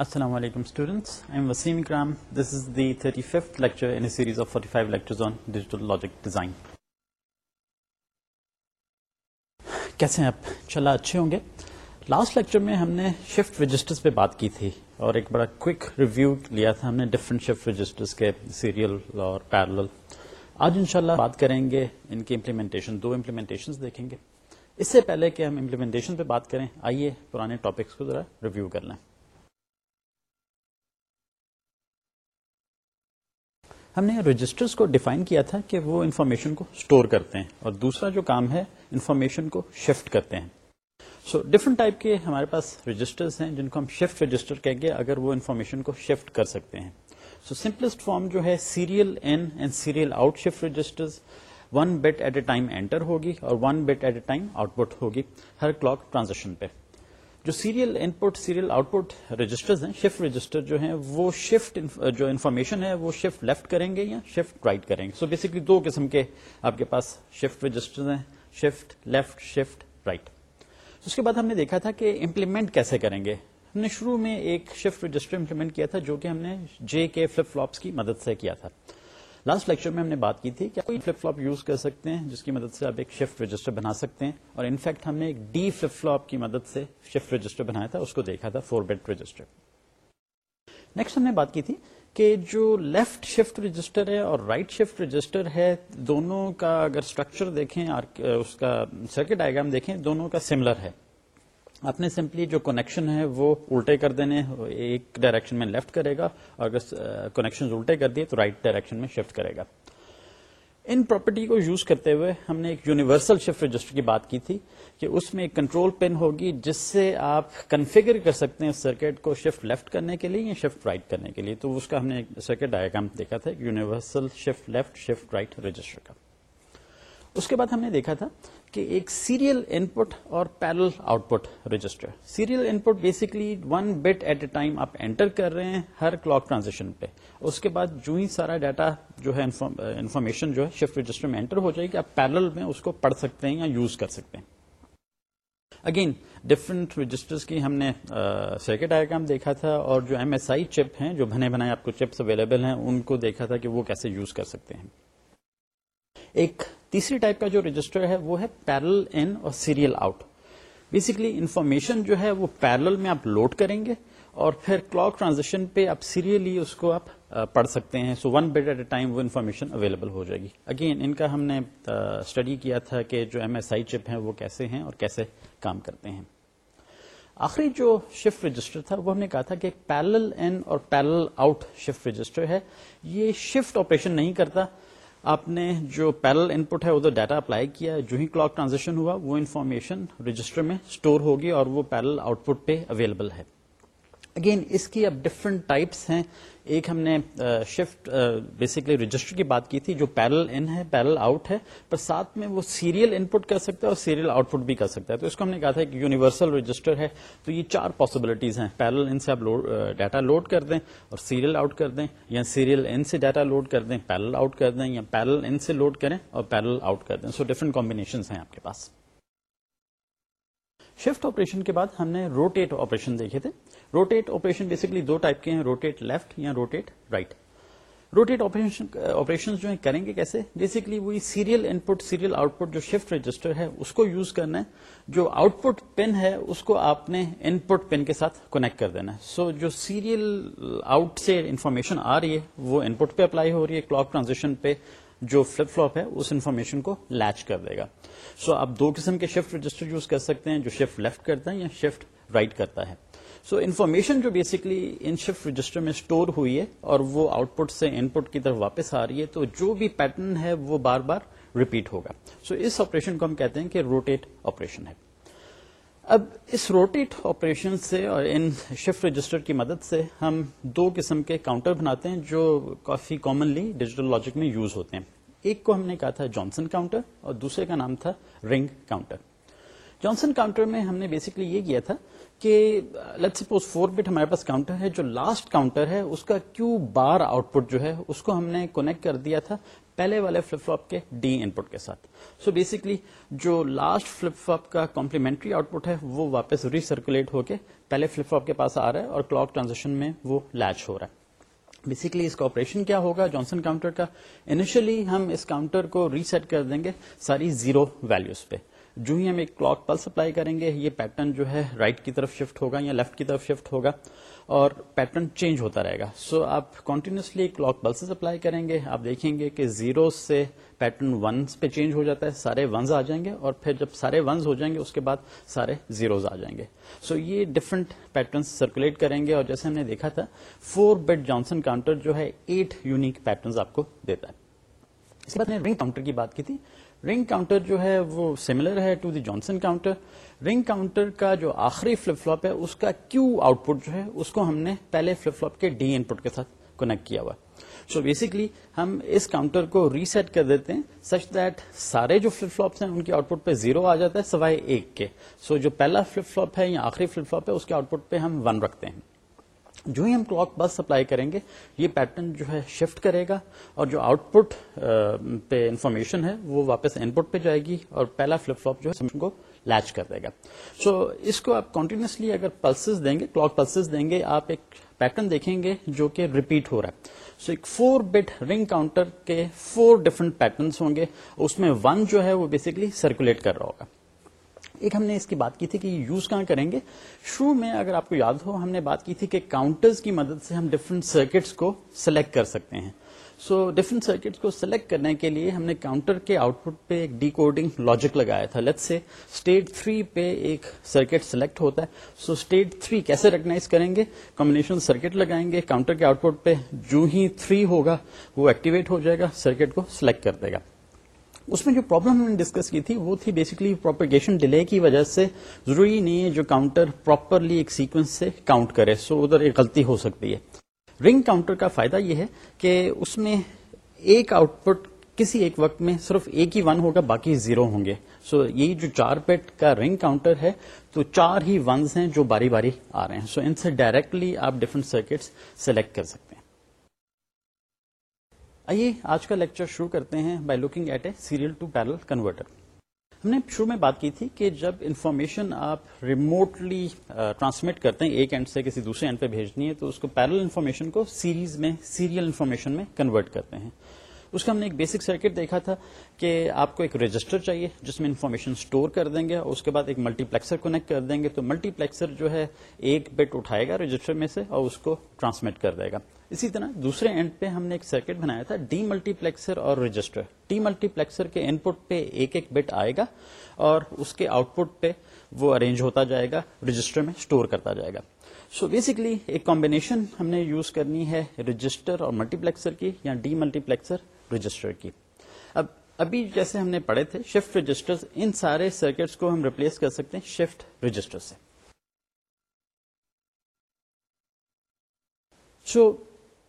Assalamu alaikum students. I am Wasim Ikram. This is the 35th lecture in a series of 45 lectures on digital logic design. کیسے ہیں آپ چلا اچھے ہوں گے لاسٹ لیکچر میں ہم نے شفٹ رجسٹرز پہ بات کی تھی اور ایک بڑا کوئک ریویو لیا تھا ہم نے ڈفرنٹ شفٹ رجسٹرز کے سیریل اور پیرل آج انشاءاللہ بات کریں گے ان کی امپلیمنٹیشن دو امپلیمنٹیشن دیکھیں گے اس سے پہلے کہ ہم امپلیمنٹیشن پہ بات کریں آئیے پرانے ٹاپکس کو ذرا ریویو کر لیں ہم نے رجسٹرز کو ڈیفائن کیا تھا کہ وہ انفارمیشن کو اسٹور کرتے ہیں اور دوسرا جو کام ہے انفارمیشن کو شفٹ کرتے ہیں۔ سو ڈفرنٹ ٹائپ کے ہمارے پاس رجسٹرز ہیں جن کو ہم شفٹ رجسٹر کہیں گے اگر وہ انفارمیشن کو شفٹ کر سکتے ہیں۔ سو سمپلسٹ فارم جو ہے serial in and serial out shift registers one bit at a time enter ہوگی اور one bit at a time output ہوگی ہر کلاک ٹرانزیکشن پہ۔ جو serial input serial output register ہیں شفٹ رجسٹر جو ہیں، وہ شفٹ uh, جو انفارمیشن ہے، وہ شفٹ لیفٹ کریں گے یا شفٹ رائٹ کریں گے؟ سو so بیسکلی دو قسم کے آپ کے پاس شفٹ رجسٹر ہیں شفٹ لیفٹ شفٹ رائٹ اس کے بعد ہم نے دیکھا تھا کہ امپلیمنٹ کیسے کریں گے؟ ہم نے شروع میں ایک شفٹ رجسٹر امپلیمنٹ کیا تھا جو کہ ہم نے جے کے فلپ فلوپس کی مدد سے کیا تھا۔ لاسٹ لیکچر میں ہم نے بات کی تھی کہ کوئی فلپ فلوپ یوز کر سکتے ہیں جس کی مدد سے آپ ایک شفٹ رجسٹر بنا سکتے ہیں اور انفیکٹ ہم نے ایک ڈی فلپ فلوپ کی مدد سے شفٹ رجسٹر بنایا تھا، اس کو دیکھا تھا فور بیٹ رجسٹر نیکسٹ ہم نے بات کی تھی کہ جو لیفٹ شفٹ رجسٹر ہے اور رائٹ شفٹ رجسٹر ہے، دونوں کا اگر اسٹرکچر دیکھیں اس کا سرکٹ ڈائگرام دیکھیں، دونوں کا سملر ہے۔ آپ نے سمپلی جو کنیکشن ہے وہ الٹے کر دینے، ایک ڈائریکشن میں لیفٹ کرے گا اور اگر کنیکشن الٹے کر دیے تو رائٹ ڈائریکشن میں شفٹ کرے گا۔ ان پراپرٹی کو یوز کرتے ہوئے ہم نے ایک یونیورسل شفٹ رجسٹر کی بات کی تھی کہ اس میں ایک کنٹرول پن ہوگی جس سے آپ کنفیگر کر سکتے ہیں سرکٹ کو شفٹ لیفٹ کرنے کے لیے یا شفٹ رائٹ کرنے کے لیے۔ تو اس کا ہم نے سرکٹ ڈائگرام دیکھا تھا universal shift left shift right register کا۔ اس کے بعد ہم نے دیکھا تھا کہ ایک سیریل ان پٹ اور parallel output register serial input basically one bit at a time آپ انٹر کر رہے ہیں ہر کلاک ٹرانزیکشن پہ. اس کے بعد جو ہی سارا ڈیٹا جو ہے انفارمیشن جو ہے شفٹ رجسٹر میں انٹر ہو جائے گی، آپ پیرل میں اس کو پڑھ سکتے ہیں یا یوز کر سکتے ہیں. اگین ڈفرنٹ رجسٹر کی ہم نے سرکٹ ڈائگرام دیکھا تھا اور جو ایم ایس آئی چپ ہیں، جو بنے بنائے آپ کو چپس اویلیبل ہیں، ان کو دیکھا تھا کہ وہ کیسے یوز کر سکتے ہیں. ایک تیسری ٹائپ کا جو رجسٹر ہے وہ ہے پیرل ان اور سیریل آؤٹ۔ بیسکلی انفارمیشن جو ہے وہ پیرل میں آپ لوڈ کریں گے اور پھر کلاک ٹرانزیکشن پہ آپ سیریلی اس کو آپ پڑھ سکتے ہیں۔ So one bit at a time وہ انفارمیشن اویلیبل ہو جائے گی۔ اگین ان کا ہم نے اسٹڈی کیا تھا کہ جو ایم ایس آئی چپ ہیں وہ کیسے ہیں اور کیسے کام کرتے ہیں۔ آخری جو شفٹ رجسٹر تھا وہ ہم نے کہا تھا کہ پیرل ان اور پیرل آؤٹ شفٹ رجسٹر ہے۔ یہ شفٹ آپریشن نہیں کرتا۔ آپ نے جو پیرل ان پٹ ہے، ادھر ڈیٹا اپلائی کیا جو ہی کلاک ٹرانزیکشن ہوا، وہ انفارمیشن رجسٹر میں اسٹور ہوگی اور وہ پیرل آؤٹ پٹ پہ اویلیبل ہے۔ اگین اس کی اب ڈفرنٹ ٹائپس ہیں. ایک ہم نے شفٹ بیسکلی رجسٹر کی بات کی تھی جو پیرل ان ہے پیرل آؤٹ ہے، پر ساتھ میں وہ سیریل ان پٹ کر سکتا ہے اور سیریل آؤٹ پٹ بھی کر سکتا ہے. تو اس کو ہم نے کہا تھا کہ یونیورسل رجسٹر ہے. تو یہ چار پاسبلٹیز ہیں. پیرل ان سے آپ ڈیٹا لوڈ کر دیں اور سیریل آؤٹ کر دیں، یا سیریل ان سے ڈیٹا لوڈ کر دیں پیرل آؤٹ کر دیں، یا پیرل ان سے لوڈ کریں اور پیرل آؤٹ کر دیں. سو ڈفرنٹ کمبینیشن ہیں آپ کے پاس. شفٹ آپریشن کے بعد ہم نے روٹیٹ آپریشن دیکھے تھے. روٹیٹ آپریشن بیسکلی دو ٹائپ کے ہیں روٹیٹ لیفٹ یا روٹیٹ رائٹ روٹیٹ آپریشن جو کریں گے کیسے؟ بیسکلی وہی serial input serial output جو شفٹ رجسٹر ہے اس کو یوز کرنا ہے۔ جو آؤٹ پٹ پن ہے اس کو آپ نے ان پٹ پن کے ساتھ کونیکٹ کر دینا ہے۔ سو so, جو سیریل آؤٹ سے انفارمیشن آ رہی ہے وہ ان پٹ پہ اپلائی ہو رہی ہے کلاک ٹرانزیکشن پہ جو فلپ فلوپ ہے اس انفارمیشن کو لیچ کر دے گا۔ سو so, آپ دو قسم کے شفٹ رجسٹر یوز کر سکتے ہیں جو شفٹ لیفٹ کرتا ہے یا شفٹ رائٹ کرتا ہے۔ سو so, انفارمیشن جو بیسکلی ان شفٹ رجسٹر میں اسٹور ہوئی ہے اور وہ آؤٹ پٹ سے ان پٹ کی طرف واپس آ رہی ہے تو جو بھی پیٹرن ہے وہ بار بار ریپیٹ ہوگا۔ سو so, اس آپریشن کو ہم کہتے ہیں کہ روٹیٹ آپریشن ہے۔ اب اس روٹیٹ آپریشن سے اور ان شفٹ رجسٹر کی مدد سے ہم دو قسم کے کاؤنٹر بناتے ہیں جو کافی کامنلی ڈیجیٹل لاجک میں یوز ہوتے ہیں۔ ایک کو ہم نے کہا تھا جانسن کاؤنٹر اور دوسرے کا نام تھا رنگ کاؤنٹر جانسن کاؤنٹر میں ہم نے بیسکلی یہ کیا تھا کہ لیٹ سپوز فور بٹ ہمارے پاس کاؤنٹر ہے، جو لاسٹ کاؤنٹر ہے، اس کا کیو بار آؤٹ پٹ جو ہے، اس کو ہم نے کونیکٹ کر دیا تھا پہلے والے فلپ فلپ کے ڈی ان پٹ کے ساتھ۔ سو بیسکلی جو لاسٹ فلپ فلپ کا کمپلیمنٹری آؤٹ پٹ ہے، وہ واپس ریسرکولیٹ ہو کے پہلے فلپ فلپ کے پاس آ رہا ہے اور کلاک ٹرانزیکشن میں وہ لیچ ہو رہا ہے۔ بیسکلی اس کا آپریشن کیا ہوگا؟ جانسن کاؤنٹر کا۔ انیشلی ہم اس کاؤنٹر کو ریسیٹ کر دیں گے ساری زیرو ویلوز پہ۔ جو ہی ہم ایک کلاک پلس اپلائی کریں گے یہ پیٹرن جو ہے رائٹ right کی طرف شفٹ ہوگا یا لیفٹ کی طرف شفٹ ہوگا اور پیٹرن چینج ہوتا رہے گا۔ سو so, آپ کنٹینیوسلی کلاک پلس اپلائی کریں گے آپ دیکھیں گے کہ زیرو سے پیٹرن ونس پہ چینج ہو جاتا ہے سارے ونز آ جائیں گے اور پھر جب سارے ونز ہو جائیں گے اس کے بعد سارے زیروز آ جائیں گے۔ سو so, یہ ڈفرنٹ پیٹرن سرکولیٹ کریں گے اور جیسے ہم نے دیکھا تھا فور بیٹ جانسن کاؤنٹر جو ہے ایٹ یونیک پیٹرن آپ کو دیتا ہے۔ اس کے بعد رنگ کاؤنٹر کی بات کی تھی۔ رنگ کاؤنٹر جو ہے وہ سملر ہے to the Johnson counter ring counter کا جو آخری فلپ فلوپ ہے، اس کا کیو آؤٹ پٹ جو ہے، اس کو ہم نے پہلے فلپ فلوپ کے ڈی ان پٹ کے ساتھ کنیکٹ کیا ہوا۔ سو بیسکلی ہم اس کاؤنٹر کو ریسیٹ کر دیتے ہیں سچ دیٹ سارے جو فلپ فلوپس ہیں، ان کے آؤٹ پٹ پہ زیرو آ جاتا ہے سوائے ایک کے۔ سو جو پہلا فلپ فلوپ ہے یا آخری فلپ فلوپ ہے، اس کے آؤٹ پٹ پہ ہم ون رکھتے ہیں۔ جو ہی ہم کلاک بس سپلائی کریں گے یہ پیٹرن جو ہے شفٹ کرے گا اور جو آؤٹ پٹ پہ انفارمیشن ہے وہ واپس ان پٹ پہ جائے گی اور پہلا فلپ فلوپ جو ہے کو لیچ کر دے گا۔ سو so, اس کو آپ کنٹینیوسلی اگر پلسز دیں گے کلاک پلسز دیں گے آپ ایک پیٹرن دیکھیں گے جو کہ ریپیٹ ہو رہا ہے۔ سو so, ایک فور بٹ رنگ کاؤنٹر کے فور ڈفرنٹ پیٹرنس ہوں گے اس میں ون جو ہے وہ بیسکلی سرکولیٹ کر رہا ہوگا۔ ایک ہم نے اس کی بات کی تھی کہ یوز کہاں کریں گے؟ شروع میں اگر آپ کو یاد ہو، ہم نے بات کی تھی کہ کاؤنٹرز کی مدد سے ہم ڈفرنٹ سرکٹس کو سلیکٹ کر سکتے ہیں۔ سو ڈفرنٹ سرکٹس کو سلیکٹ کرنے کے لیے ہم نے کاؤنٹر کے آؤٹ پٹ پہ ایک ڈی کوڈنگ لاجک لگایا تھا۔ لیٹ سے اسٹیٹ تھری پہ ایک سرکٹ سلیکٹ ہوتا ہے۔ سو اسٹیٹ تھری کیسے ریکگنائز کریں گے؟ کمبنیشن سرکٹ لگائیں گے۔ کاؤنٹر کے آؤٹ پٹ پہ جو ہی تھری ہوگا، وہ ایکٹیویٹ ہو جائے گا سرکٹ کو سلیکٹ کر دے گا۔ اس میں جو پرابلم ہم نے ڈسکس کی تھی وہ تھی بیسکلی پروپیگیشن ڈیلے کی وجہ سے ضروری نہیں ہے جو کاؤنٹر پراپرلی ایک سیکوینس سے کاؤنٹ کرے۔ سو ادھر ایک غلطی ہو سکتی ہے۔ رنگ کاؤنٹر کا فائدہ یہ ہے کہ اس میں ایک آؤٹ پٹ کسی ایک وقت میں صرف ایک ہی ون ہوگا باقی زیرو ہوں گے۔ سو so, یہی جو چار پیٹ کا رنگ کاؤنٹر ہے تو چار ہی ونز ہیں جو باری باری آ رہے ہیں۔ سو so, ان سے ڈائریکٹلی آپ ڈفرنٹ سرکٹس سلیکٹ کر سکتے ہیں۔ آئیے آج کا لیکچر شروع کرتے ہیں by looking at a serial to parallel converter ہم نے شروع میں بات کی تھی کہ جب انفارمیشن آپ ریموٹلی ٹرانسمٹ کرتے ہیں، ایک اینڈ سے کسی دوسرے اینڈ پہ بھیجنی ہے، تو اس کو پیرل انفارمیشن کو سیریز میں سیریل انفارمیشن میں کنورٹ کرتے ہیں۔ اس کا ہم نے ایک بیسک سرکٹ دیکھا تھا کہ آپ کو ایک رجسٹر چاہیے، جس میں انفارمیشن اسٹور کر دیں گے اور اس کے بعد ایک ملٹی پلیکسر کنیکٹ کر دیں گے۔ تو ملٹی پلیکسر جو ہے ایک بٹ اٹھائے گا رجسٹر میں سے اور اس کو ٹرانسمٹ کر دے گا۔ اسی طرح دوسرے اینڈ پہ ہم نے ایک سرکٹ بنایا تھا ڈی ملٹی پلیکسر اور رجسٹر ڈی ملٹی پلیکسر کے ان پٹ پہ ایک ایک بٹ آئے گا اور اس کے آؤٹ پٹ پہ وہ ارینج ہوتا جائے گا رجسٹر میں اسٹور کرتا جائے گا۔ سو so بیسکلی ایک کمبینیشن ہم نے یوز کرنی ہے رجسٹر اور ملٹی پلیکسر کی یا ڈی ملٹی پلیکسر رجسٹر کی۔ اب ابھی جیسے ہم نے پڑھے تھے شفٹ رجسٹر ان سارے سرکٹس کو ہم ریپلیس کر سکتے ہیں شفٹ رجسٹر سے۔ So,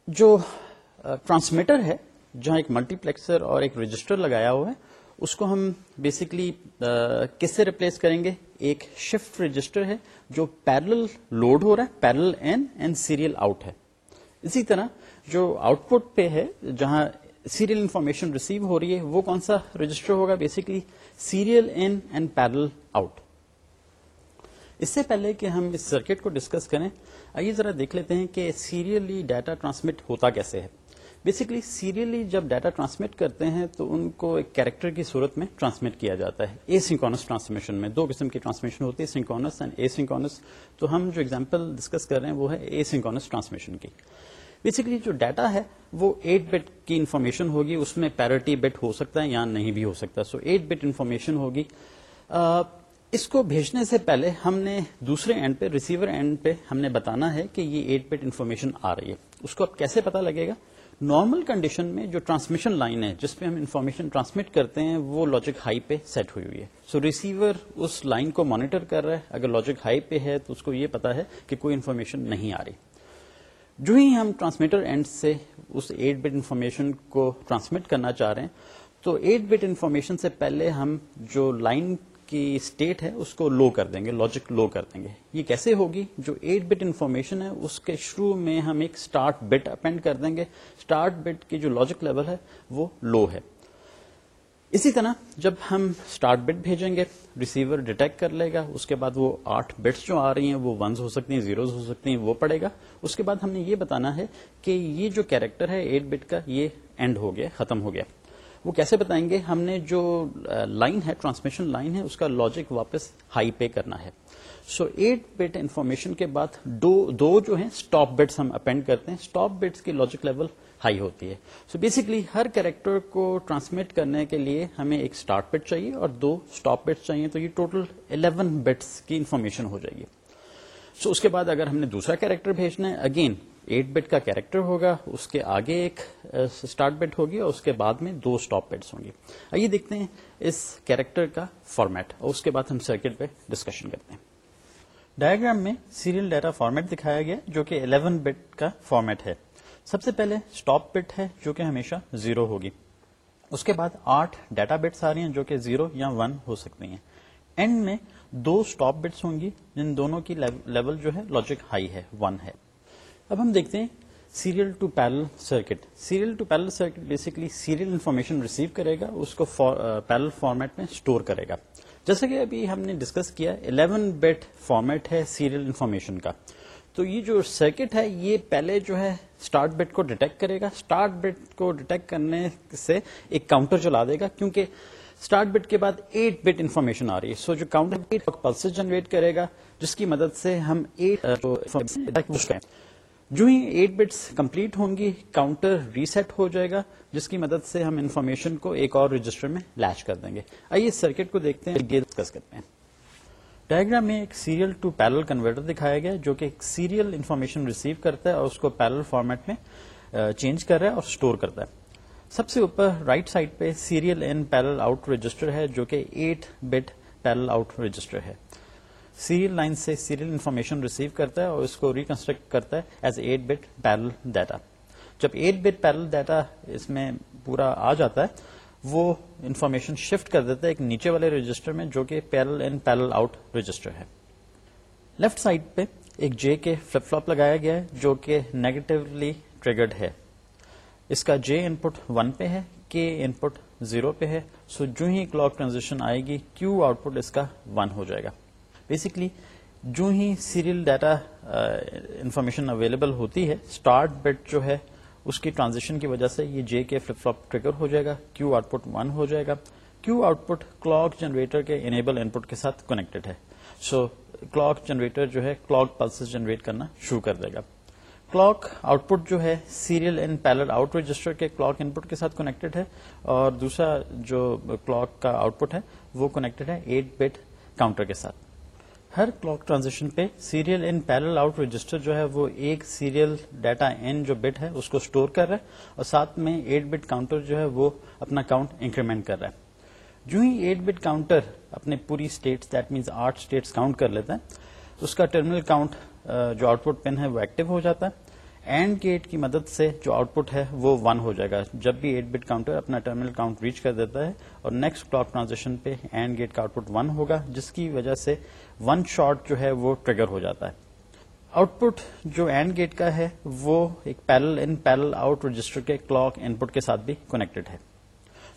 جو ٹرانسمیٹر ہے جہاں ایک ملٹی پلیکسر اور ایک رجسٹر لگایا ہوا ہے اس کو ہم بیسکلی کس سے ریپلیس کریں گے؟ ایک شفٹ رجسٹر ہے جو پیرل لوڈ ہو رہا ہے parallel in and serial out ہے۔ اسی طرح جو آؤٹ پٹ پہ ہے جہاں سیریل انفارمیشن ریسیو ہو رہی ہے، وہ کون سا رجسٹر ہوگا؟ Basically serial in and parallel out اس سے پہلے کہ ہم اس سرکٹ کو ڈسکس کریں، آئیے ذرا دیکھ لیتے ہیں کہ سیریلی ڈیٹا ٹرانسمٹ ہوتا کیسے ہے۔ بیسکلی سیریلی جب ڈیٹا ٹرانسمٹ کرتے ہیں تو ان کو ایک کیریکٹر کی صورت میں ٹرانسمٹ کیا جاتا ہے۔ اے سنکونس ٹرانسمیشن میں دو قسم کی ٹرانسمیشن ہوتی ہے سنکونس اینڈ اے سنکونس تو ہم جو ایگزامپل ڈسکس کر رہے ہیں وہ ہے اے سنکونس ٹرانسمیشن کی۔ بیسکلی جو ڈیٹا ہے وہ ایٹ بٹ کی انفارمیشن ہوگی اس میں پیرٹی بٹ ہو سکتا ہے یا نہیں بھی ہو سکتا. سو ایٹ بٹ انفارمیشن ہوگی. Uh, اس کو بھیجنے سے پہلے ہم نے دوسرے اینڈ پہ ریسیور اینڈ پہ ہم نے بتانا ہے کہ یہ ایٹ بٹ انفارمیشن آ رہی ہے. اس کو اب کیسے پتا لگے گا؟ نارمل کنڈیشن میں جو ٹرانسمیشن لائن ہے جس پہ ہم انفارمیشن ٹرانسمٹ کرتے ہیں وہ لاجک ہائی پہ سیٹ ہوئی ہوئی ہے. سو so, ریسیور اس لائن کو مانیٹر کر رہا ہے. اگر لاجک ہائی پہ ہے تو اس کو یہ پتا ہے کہ کوئی انفارمیشن نہیں آ رہی. جو ہی ہم ٹرانسمیٹر اینڈ سے اس ایٹ بٹ انفارمیشن کو ٹرانسمٹ کرنا چاہ رہے ہیں، تو ایٹ بٹ انفارمیشن سے پہلے ہم جو لائن کی اسٹیٹ ہے، اس کو لو کر دیں گے، لاجک لو کر دیں گے۔ یہ کیسے ہوگی؟ جو ایٹ بٹ انفارمیشن ہے، اس کے شروع میں ہم ایک اسٹارٹ بٹ اپینڈ کر دیں گے۔ اسٹارٹ بٹ کی جو لاجک لیول ہے، وہ لو ہے۔ اسی طرح جب ہم اسٹارٹ بٹ بھیجیں گے ریسیور ڈیٹیکٹ کر لے گا، اس کے بعد وہ آٹھ بٹس جو آ رہی ہیں، وہ ونز ہو سکتی ہیں زیروز ہو سکتی ہیں، وہ پڑے گا۔ اس کے بعد ہم نے یہ بتانا ہے کہ یہ جو کیریکٹر ہے ایٹ بٹ کا، یہ اینڈ ہو گیا، ختم ہو گیا۔ وہ کیسے بتائیں گے؟ ہم نے جو لائن ہے ٹرانسمیشن لائن ہے، اس کا لاجک واپس ہائی پے کرنا ہے۔ سو ایٹ بٹ انفارمیشن کے بعد دو دو جو ہیں اسٹاپ بٹس ہم اپینڈ کرتے ہیں۔ اسٹاپ بٹس کی لاجک لیول ہائی ہوتی ہے۔ سو بیسکلی ہر کیریکٹر کو ٹرانسمٹ کرنے کے لیے ہمیں ایک اسٹارٹ بٹ چاہیے اور دو اسٹاپ بٹس چاہیے تو یہ ٹوٹل 11 بٹس کی انفارمیشن ہو جائے گی۔ سو اس کے بعد اگر ہم نے دوسرا کیریکٹر بھیجنا ہے اگین ایٹ بٹ کا کیریکٹر ہوگا، اس کے آگے ایک اسٹارٹ بٹ ہوگی اور اس کے بعد میں دو اسٹاپ بٹس ہوں گی۔ آئیے دیکھتے ہیں اس کیریکٹر کا فارمیٹ اور اس کے بعد ہم سرکٹ پہ ڈسکشن کرتے ہیں۔ ڈائگرام میں سیریل ڈیٹا فارمیٹ دکھایا گیا جو کہ 11 بٹ کا فارمیٹ ہے۔ سب سے پہلے اسٹاپ بٹ ہے جو کہ ہمیشہ زیرو ہوگی۔ اس کے بعد آٹھ ڈیٹا بٹس آ رہی ہیں جو کہ زیرو یا ون ہو سکتی ہیں۔ اینڈ میں دو اسٹاپ بٹس ہوں گی جن دونوں کی لیول جو ہے لاجک ہائی ہے ون ہے۔ اب ہم دیکھتے ہیں serial to parallel circuit serial to parallel circuit basically serial information receive کرے گا، اس کو پیرل فارمیٹ میں اسٹور کرے گا۔ جیسا کہ ابھی ہم نے ڈسکس کیا 11 بٹ فارمیٹ ہے سیریل انفارمیشن کا۔ تو یہ جو سرکٹ ہے، یہ پہلے جو ہے اسٹارٹ بٹ کو ڈیٹیکٹ کرے گا۔ اسٹارٹ بٹ کو ڈیٹیکٹ کرنے سے ایک کاؤنٹر چلا دے گا، کیونکہ اسٹارٹ بٹ کے بعد ایٹ بٹ انفارمیشن آ رہی ہے۔ سو جو کاؤنٹر پلس جنریٹ کرے گا، جس کی مدد سے ہم uh, ایٹ جو ہی ایٹ بٹس کمپلیٹ ہوں گی کاؤنٹر ریسیٹ ہو جائے گا، جس کی مدد سے ہم انفارمیشن کو ایک اور رجسٹر میں لچ کر دیں گے۔ آئیے سرکٹ کو دیکھتے ہیں ڈسکس کرتے ہیں۔ ڈائگرام میں ایک سیریل ٹو پیرل کنورٹر دکھایا گیا جو کہ ایک سیریل انفارمیشن ریسیو کرتا ہے اور اس کو پیرل فارمیٹ میں چینج کر رہا ہے اور اسٹور کرتا ہے۔ سب سے اوپر رائٹ سائڈ پہ serial in parallel out register ہے جو کہ eight bit parallel out register ہے۔ سیریل لائن سے سیریل انفارمیشن ریسیو کرتا ہے اور اس کو ریکنسٹرکٹ کرتا ہے as eight bit parallel data. جب ایٹ بٹ پیرل ڈیٹا اس میں پورا آ جاتا ہے وہ انفارمیشن شفٹ کر دیتا ہے ایک نیچے والے رجسٹر میں جو کہ parallel in parallel out register ہے۔ لیفٹ سائڈ پہ ایک جے کے فلپ فلپ لگایا گیا ہے جو کہ نیگیٹولی ٹریگرڈ ہے۔ اس کا جے ان پٹ ون پہ ہے کے ان پٹ زیرو پہ ہے۔ سو جو ہی کلاک ٹرانزیکشن آئے گی کیو آؤٹ پٹ اس کا ون ہو جائے گا۔ بیسکلی جو ہی سیریل ڈیٹا انفارمیشن اویلیبل ہوتی ہے اسٹارٹ بٹ جو ہے اس کی ٹرانزیکشن کی وجہ سے یہ جے کے فلپ فلپ ٹریگر ہو جائے گا، کیو آؤٹ پٹ ون ہو جائے گا۔ Q output clock generator کے انیبل ان پٹ کے ساتھ کنیکٹڈ ہے۔ سو کلاک جنریٹر جو ہے، کلاک پلس جنریٹ کرنا شروع کر دے گا۔ کلاک آؤٹ پٹ جو ہے serial in parallel out register کے کلاک ان پٹ کے ساتھ کنیکٹڈ ہے۔ اور دوسرا جو کلاک کا آؤٹ پٹ ہے، وہ کنیکٹڈ ہے ایٹ بٹ کاؤنٹر کے ساتھ۔ ہر کلاک ٹرانزیکشن پہ serial in parallel out register جو ہے وہ ایک سیریل ڈیٹا این جو بٹ ہے اس کو اسٹور کر رہا ہے اور ساتھ میں ایٹ بٹ کاؤنٹر جو ہے وہ اپنا کاؤنٹ انکریمنٹ کر رہا ہے۔ جو ہی ایٹ بٹ کاؤنٹر اپنے پوری اسٹیٹس دیٹ مینس آٹھ اسٹیٹس کاؤنٹ کر لیتا ہے، اس کا ٹرمینل کاؤنٹ جو آؤٹ پٹ پن ہے وہ ایکٹیو ہو جاتا ہے۔ اینڈ گیٹ کی مدد سے جو آؤٹ پٹ ہے وہ ون ہو جائے گا۔ جب بھی ایٹ بٹ کاؤنٹر اپنا ٹرمینل کاؤنٹ ریچ کر دیتا ہے اور نیکسٹ کلاک ٹرانزیکشن پہ اینڈ گیٹ کا آؤٹ پٹ ون ہوگا، جس کی وجہ سے ون شارٹ جو ہے وہ ٹریگر ہو جاتا ہے۔ آؤٹ پٹ جو اینڈ گیٹ کا ہے، وہ ایک parallel in parallel out register کے کلاک ان پٹ کے ساتھ بھی کنیکٹڈ ہے۔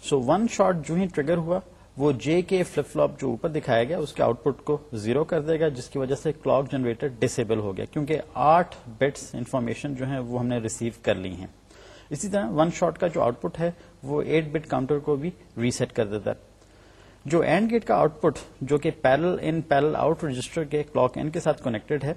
سو ون شارٹ جو ہی ٹریگر ہوا وہ جے کے فلپ فلپ جو اوپر دکھایا گیا، اس کے آؤٹ پٹ کو زیرو کر دے گا، جس کی وجہ سے کلاک جنریٹر ڈسیبل ہو گیا، کیونکہ آٹھ بٹس انفارمیشن جو ہے وہ ہم نے ریسیو کر لی ہیں۔ اسی طرح ون شاٹ کا جو آؤٹ پٹ ہے، وہ ایٹ بٹ کاؤنٹر کو بھی ریسیٹ کر دیتا ہے۔ جو اینڈ گیٹ کا آؤٹ پٹ جو کہ parallel in parallel out register کے کلاک اینڈ کے ساتھ کنیکٹڈ ہے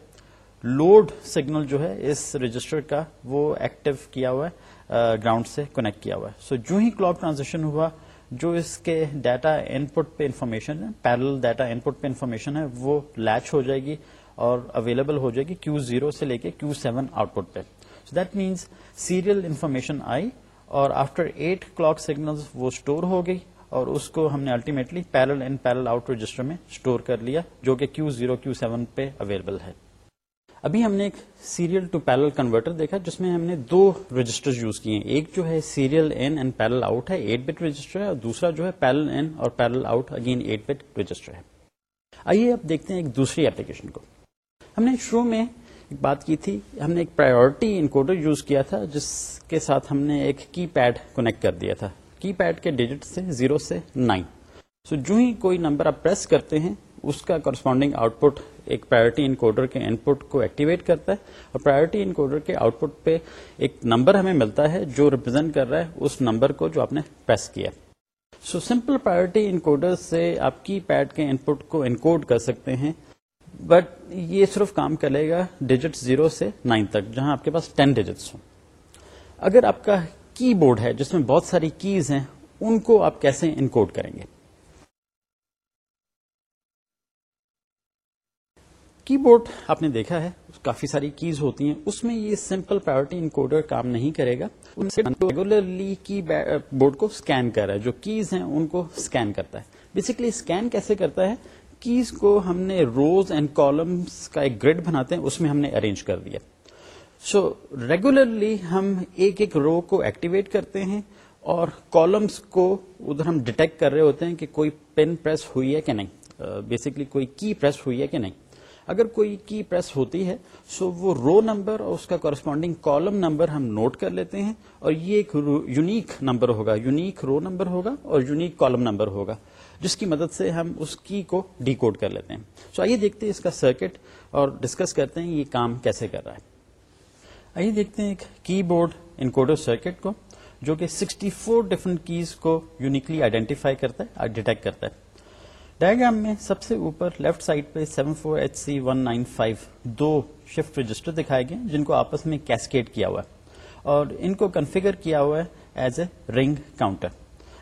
لوڈ سگنل جو ہے، اس رجسٹر کا وہ ایکٹیو کیا ہوا ہے گراؤنڈ سے کنیکٹ کیا ہوا ہے۔ سو جو ہی کلاک ٹرانزیکشن ہوا جو اس کے ڈیٹا ان پٹ پہ انفارمیشن ہے پیرل ڈیٹا ان پٹ پہ انفارمیشن ہے، وہ لیچ ہو جائے گی اور اویلیبل ہو جائے گی کیو زیرو سے لے کے کیو سیون آؤٹ پٹ پہ. So that means serial information آئی اور آفٹر ایٹ کلاک سگنل وہ اسٹور ہو گئی اور اس کو ہم نے ultimately parallel in parallel out register میں اسٹور کر لیا جو کہ کیو زیرو کیو سیون پہ اویلیبل ہے. ابھی ہم نے ایک سیریل ٹو پیرل کنورٹر دیکھا جس میں ہم نے دو رجسٹر یوز کیے ایک جو ہے serial in and parallel out ہے ایٹ بٹ رجسٹر ہے، اور دوسرا جو ہے پیرل ان اور parallel out again eight bit register ہے۔ آئیے اب دیکھتے ہیں ایک دوسری ایپلیکیشن کو۔ ہم نے شروع میں ایک بات کی تھی، ہم نے ایک پرائیورٹی انکوڈر یوز کیا تھا، جس کے ساتھ ہم نے ایک کی پیڈ کونیکٹ کر دیا تھا۔ کی پیڈ کے ڈیجٹ سے زیرو سے نائن سو جو ہی کوئی نمبر آپ پریس کرتے ہیں اس کا کرسپونڈنگ آؤٹ پٹ ایک پرائرٹی انکوڈر کے ان پٹ کو ایکٹیویٹ کرتا ہے اور پرائرٹی انکوڈر کے آؤٹ پٹ پہ ایک نمبر ہمیں ملتا ہے جو ریپرزینٹ کر رہا ہے اس نمبر کو جو آپ نے پریس کیا سو سمپل پرائرٹی انکوڈر سے آپ کی پیڈ کے ان پٹ کو انکوڈ کر سکتے ہیں بٹ یہ صرف کام کرے گا ڈیجٹ زیرو سے نائن تک، جہاں آپ کے پاس ٹین ڈیجٹس ہوں۔ اگر آپ کا کی بورڈ ہے، جس میں بہت ساری کیز ہیں، ان کو آپ کیسے انکوڈ کریں گے؟ کی بورڈ آپ نے دیکھا ہے، کافی ساری کیز ہوتی ہیں۔ اس میں یہ سمپل پرائرٹی انکوڈر کام نہیں کرے گا۔ ان سے ریگولرلی کی بورڈ کو اسکین کر رہا ہے۔ جو کیز ہیں، ان کو اسکین کرتا ہے۔ بیسکلی اسکین کیسے کرتا ہے؟ کیز کو ہم نے روز اینڈ کالمس کا ایک گریڈ بناتے ہیں، اس میں ہم نے ارینج کر دیا۔ سو ریگولرلی ہم ایک ایک رو کو ایکٹیویٹ کرتے ہیں اور کالمس کو ادھر ہم ڈیٹیکٹ کر رہے ہوتے ہیں کہ کوئی پین پریس ہوئی ہے کہ نہیں۔ uh, بیسکلی کوئی کی پریس ہوئی ہے کہ نہیں۔ اگر کوئی کی پریس ہوتی ہے، سو وہ رو نمبر اور اس کا کورسپونڈنگ کالم نمبر ہم نوٹ کر لیتے ہیں اور یہ ایک یونیک نمبر ہوگا یونیک رو نمبر ہوگا اور یونیک کالم نمبر ہوگا، جس کی مدد سے ہم اس کی کو ڈی کوڈ کر لیتے ہیں۔ سو آئیے دیکھتے ہیں اس کا سرکٹ اور ڈسکس کرتے ہیں یہ کام کیسے کر رہا ہے۔ آئیے دیکھتے ہیں ایک کی بورڈ انکوڈر سرکٹ کو، جو کہ 64 فور ڈفرنٹ کیز کو یونیکلی آئیڈینٹیفائی کرتا ہے ڈیٹیکٹ کرتا ہے۔ ڈائگرام میں سب سے اوپر لیفٹ سائڈ پہ 74HC195 four H C one nine five دو شفٹ رجسٹر دکھائے گئے جن کو آپس میں کیسکیٹ کیا ہوا ہے اور ان کو کنفیگر کیا ہوا ہے ایز اے رنگ کاؤنٹر۔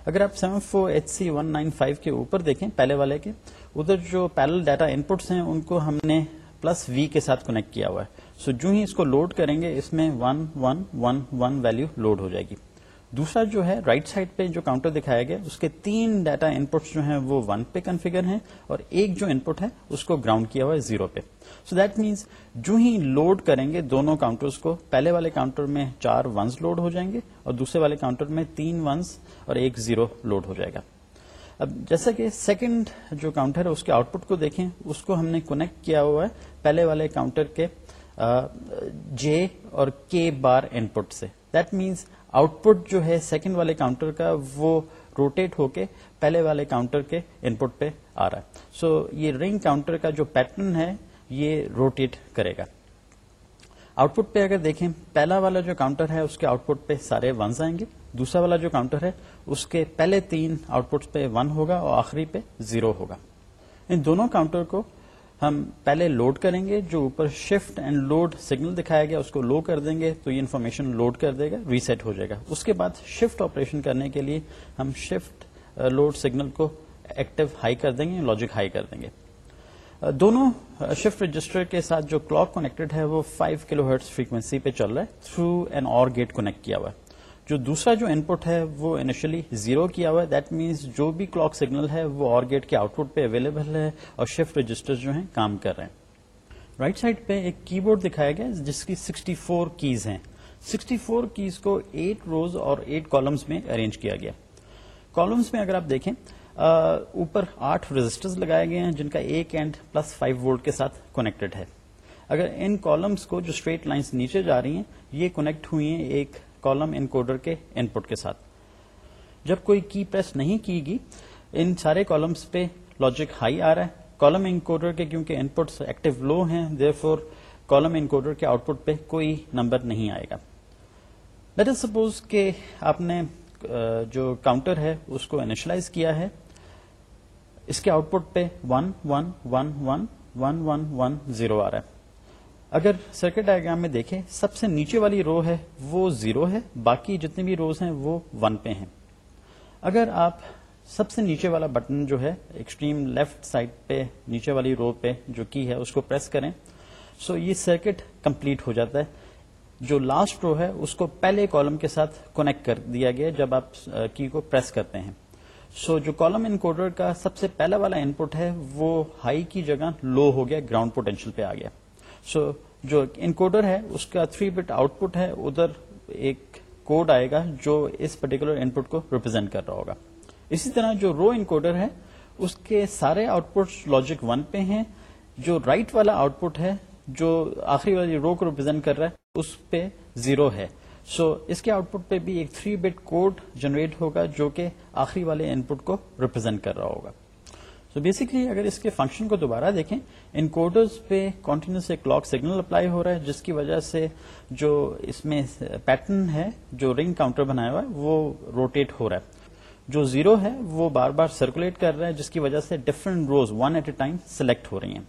اگر آپ seven four H C one nine five کے اوپر دیکھیں پہلے والے کے، ادھر جو پیرل ڈیٹا ان پٹس ہیں، ان کو ہم نے پلس وی کے ساتھ کنیکٹ کیا ہوا ہے۔ سو جو ہی اس کو لوڈ کریں گے، اس میں one one one one value load ہو جائے گی۔ دوسرا جو ہے رائٹ سائڈ پہ جو کاؤنٹر دکھایا گیا، اس کے تین ڈیٹا ان پٹس جو ہیں وہ ون پہ کنفیگر ہیں اور ایک جو ان پٹ ہے، اس کو گراؤنڈ کیا ہوا ہے زیرو پہ۔ سو دیٹ مینس جو ہی لوڈ کریں گے دونوں کاؤنٹرز کو، پہلے والے کاؤنٹر میں چار ونس لوڈ ہو جائیں گے اور دوسرے والے کاؤنٹر میں تین ونس اور ایک زیرو لوڈ ہو جائے گا۔ اب جیسا کہ سیکنڈ جو کاؤنٹر ہے، اس کے آؤٹ پٹ کو دیکھیں، اس کو ہم نے کونیکٹ کیا ہوا ہے پہلے والے کاؤنٹر کے جے اور کے بار ان پٹ سے۔ دیٹ مینس آؤٹ پٹ جو ہے سیکنڈ والے کاؤنٹر کا وہ روٹیٹ ہو کے پہلے والے کاؤنٹر کے ان پٹ پہ آ رہا ہے۔ سو so, یہ رنگ کاؤنٹر کا جو پیٹرن ہے یہ روٹیٹ کرے گا۔ آؤٹ پٹ پہ اگر دیکھیں پہلا والا جو کاؤنٹر ہے اس کے آؤٹ پٹ پہ سارے ونس آئیں گے۔ دوسرا والا جو کاؤنٹر ہے اس کے پہلے تین آؤٹ پٹ پہ ون ہوگا اور آخری پہ زیرو ہوگا۔ ان دونوں کاؤنٹر کو ہم پہلے لوڈ کریں گے، جو اوپر شفٹ اینڈ لوڈ سگنل دکھایا گیا، اس کو لو کر دیں گے، تو یہ انفارمیشن لوڈ کر دے گا ریسیٹ ہو جائے گا۔ اس کے بعد شفٹ آپریشن کرنے کے لیے ہم شفٹ لوڈ سگنل کو ایکٹیو ہائی کر دیں گے لاجک ہائی کر دیں گے۔ uh, دونوں uh, شفٹ رجسٹر کے ساتھ جو کلاک کنیکٹڈ ہے، وہ 5 کلو ہرٹس فریکوینسی پہ چل رہا ہے through an OR gate connect کیا ہوا ہے۔ جو دوسرا جو ان پٹ ہے وہ انیشلی زیرو کیا ہوا ہے. دیٹ مینس جو بھی کلاک سگنل ہے وہ اور گیٹ کے آؤٹ پٹ پہ اویلیبل ہے اور شفٹ رجسٹر جو ہیں کام کر رہے ہیں. رائٹ سائڈ پہ ایک کی بورڈ دکھایا گیا جس کی 64 کیز ہیں. 64 فور کیز کو 8 روز اور 8 کالمس میں ارینج کیا گیا. کالمس میں اگر آپ دیکھیں اوپر آٹھ رجسٹر لگائے گئے ہیں جن کا ایک اینڈ پلس فائیو وولٹ کے ساتھ کنیکٹڈ ہے. اگر ان کالمس کو جو اسٹریٹ لائنس نیچے جا رہی ہیں، یہ کنیکٹ ہوئی ہیں ایک کالم ان کوڈر کے ان پٹ کے ساتھ۔ جب کوئی کی پریس نہیں کی گی، ان سارے کالمس پہ لاجک ہائی آ رہا ہے۔ کالم ان کوڈر کے کیونکہ ان پٹس ایکٹیو لو ہیں دیر فور کالم ان کوڈر کے آؤٹ پٹ پہ کوئی نمبر نہیں آئے گا۔ لیٹ از سپوز کہ آپ نے جو کاؤنٹر ہے، اس کو انیشلائز کیا ہے۔ اس کے آؤٹ پٹ پہ one one one one one one one zero آ رہا ہے۔ اگر سرکٹ ڈائگرام میں دیکھیں سب سے نیچے والی رو ہے وہ زیرو ہے باقی جتنے بھی روز ہیں وہ ون پہ ہیں۔ اگر آپ سب سے نیچے والا بٹن جو ہے ایکسٹریم لیفٹ سائڈ پہ نیچے والی رو پہ جو کی ہے اس کو پریس کریں سو یہ سرکٹ کمپلیٹ ہو جاتا ہے۔ جو لاسٹ رو ہے اس کو پہلے کالم کے ساتھ کونیکٹ کر دیا گیا جب آپ کی کو پریس کرتے ہیں۔ سو so, جو کالم انکوڈر کا سب سے پہلا والا ان پٹ ہے وہ ہائی کی جگہ لو ہو گیا گراؤنڈ پوٹینشیل پہ آ گیا۔ سو جو انکوڈر ہے اس کا تھری بٹ آؤٹ پٹ ہے ادھر ایک کوڈ آئے گا جو اس پرٹیکولر ان پٹ کو ریپرزینٹ کر رہا ہوگا۔ اسی طرح جو رو انکوڈر ہے اس کے سارے آؤٹ پٹ لاجک ون پہ ہیں۔ جو رائٹ right والا آؤٹ پٹ ہے جو آخری والی رو کو ریپرزینٹ کر رہا ہے اس پہ زیرو ہے۔ سو so, اس کے آؤٹ پٹ پہ بھی ایک تھری بٹ کوڈ جنریٹ ہوگا جو کہ آخری والے ان پٹ کو ریپرزینٹ کر رہا ہوگا۔ سو بیسکلی اگر اس کے فنکشن کو دوبارہ دیکھیں ان کوڈرز پہ کنٹینیوس ایک کلاک سگنل اپلائی ہو رہا ہے، جس کی وجہ سے جو اس میں پیٹرن ہے، جو رنگ کاؤنٹر بنایا ہوا ہے، وہ روٹیٹ ہو رہا ہے۔ جو زیرو ہے، وہ بار بار سرکولیٹ کر رہا ہے، جس کی وجہ سے different rows one at a time select ہو رہی ہیں۔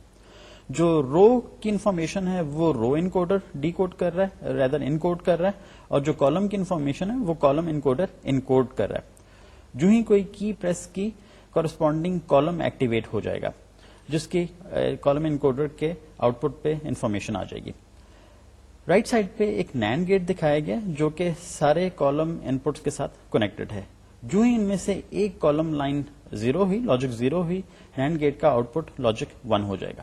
جو رو کی انفارمیشن ہے، وہ row encoder decode کر رہا ہے ریدر ان کوڈ کر رہا ہے، اور جو کالم کی انفارمیشن ہے، وہ column encoder encode کر رہا ہے۔ جو ہی کوئی کی پریس کی کورسپونڈنگ کالم ایکٹیویٹ ہو جائے گا جس کی کالم انکوڈر کے آؤٹ پٹ پہ انفارمیشن آ جائے گی۔ رائٹ سائڈ پہ ایک نین گیٹ دکھایا گیا جو کہ سارے کالم ان پٹس کے ساتھ کنیکٹڈ ہے۔ جو ہی ان میں سے ایک کالم لائن زیرو ہوئی لاجک زیرو ہوئی نین گیٹ کا آؤٹ پٹ لاجک ون ہو جائے گا۔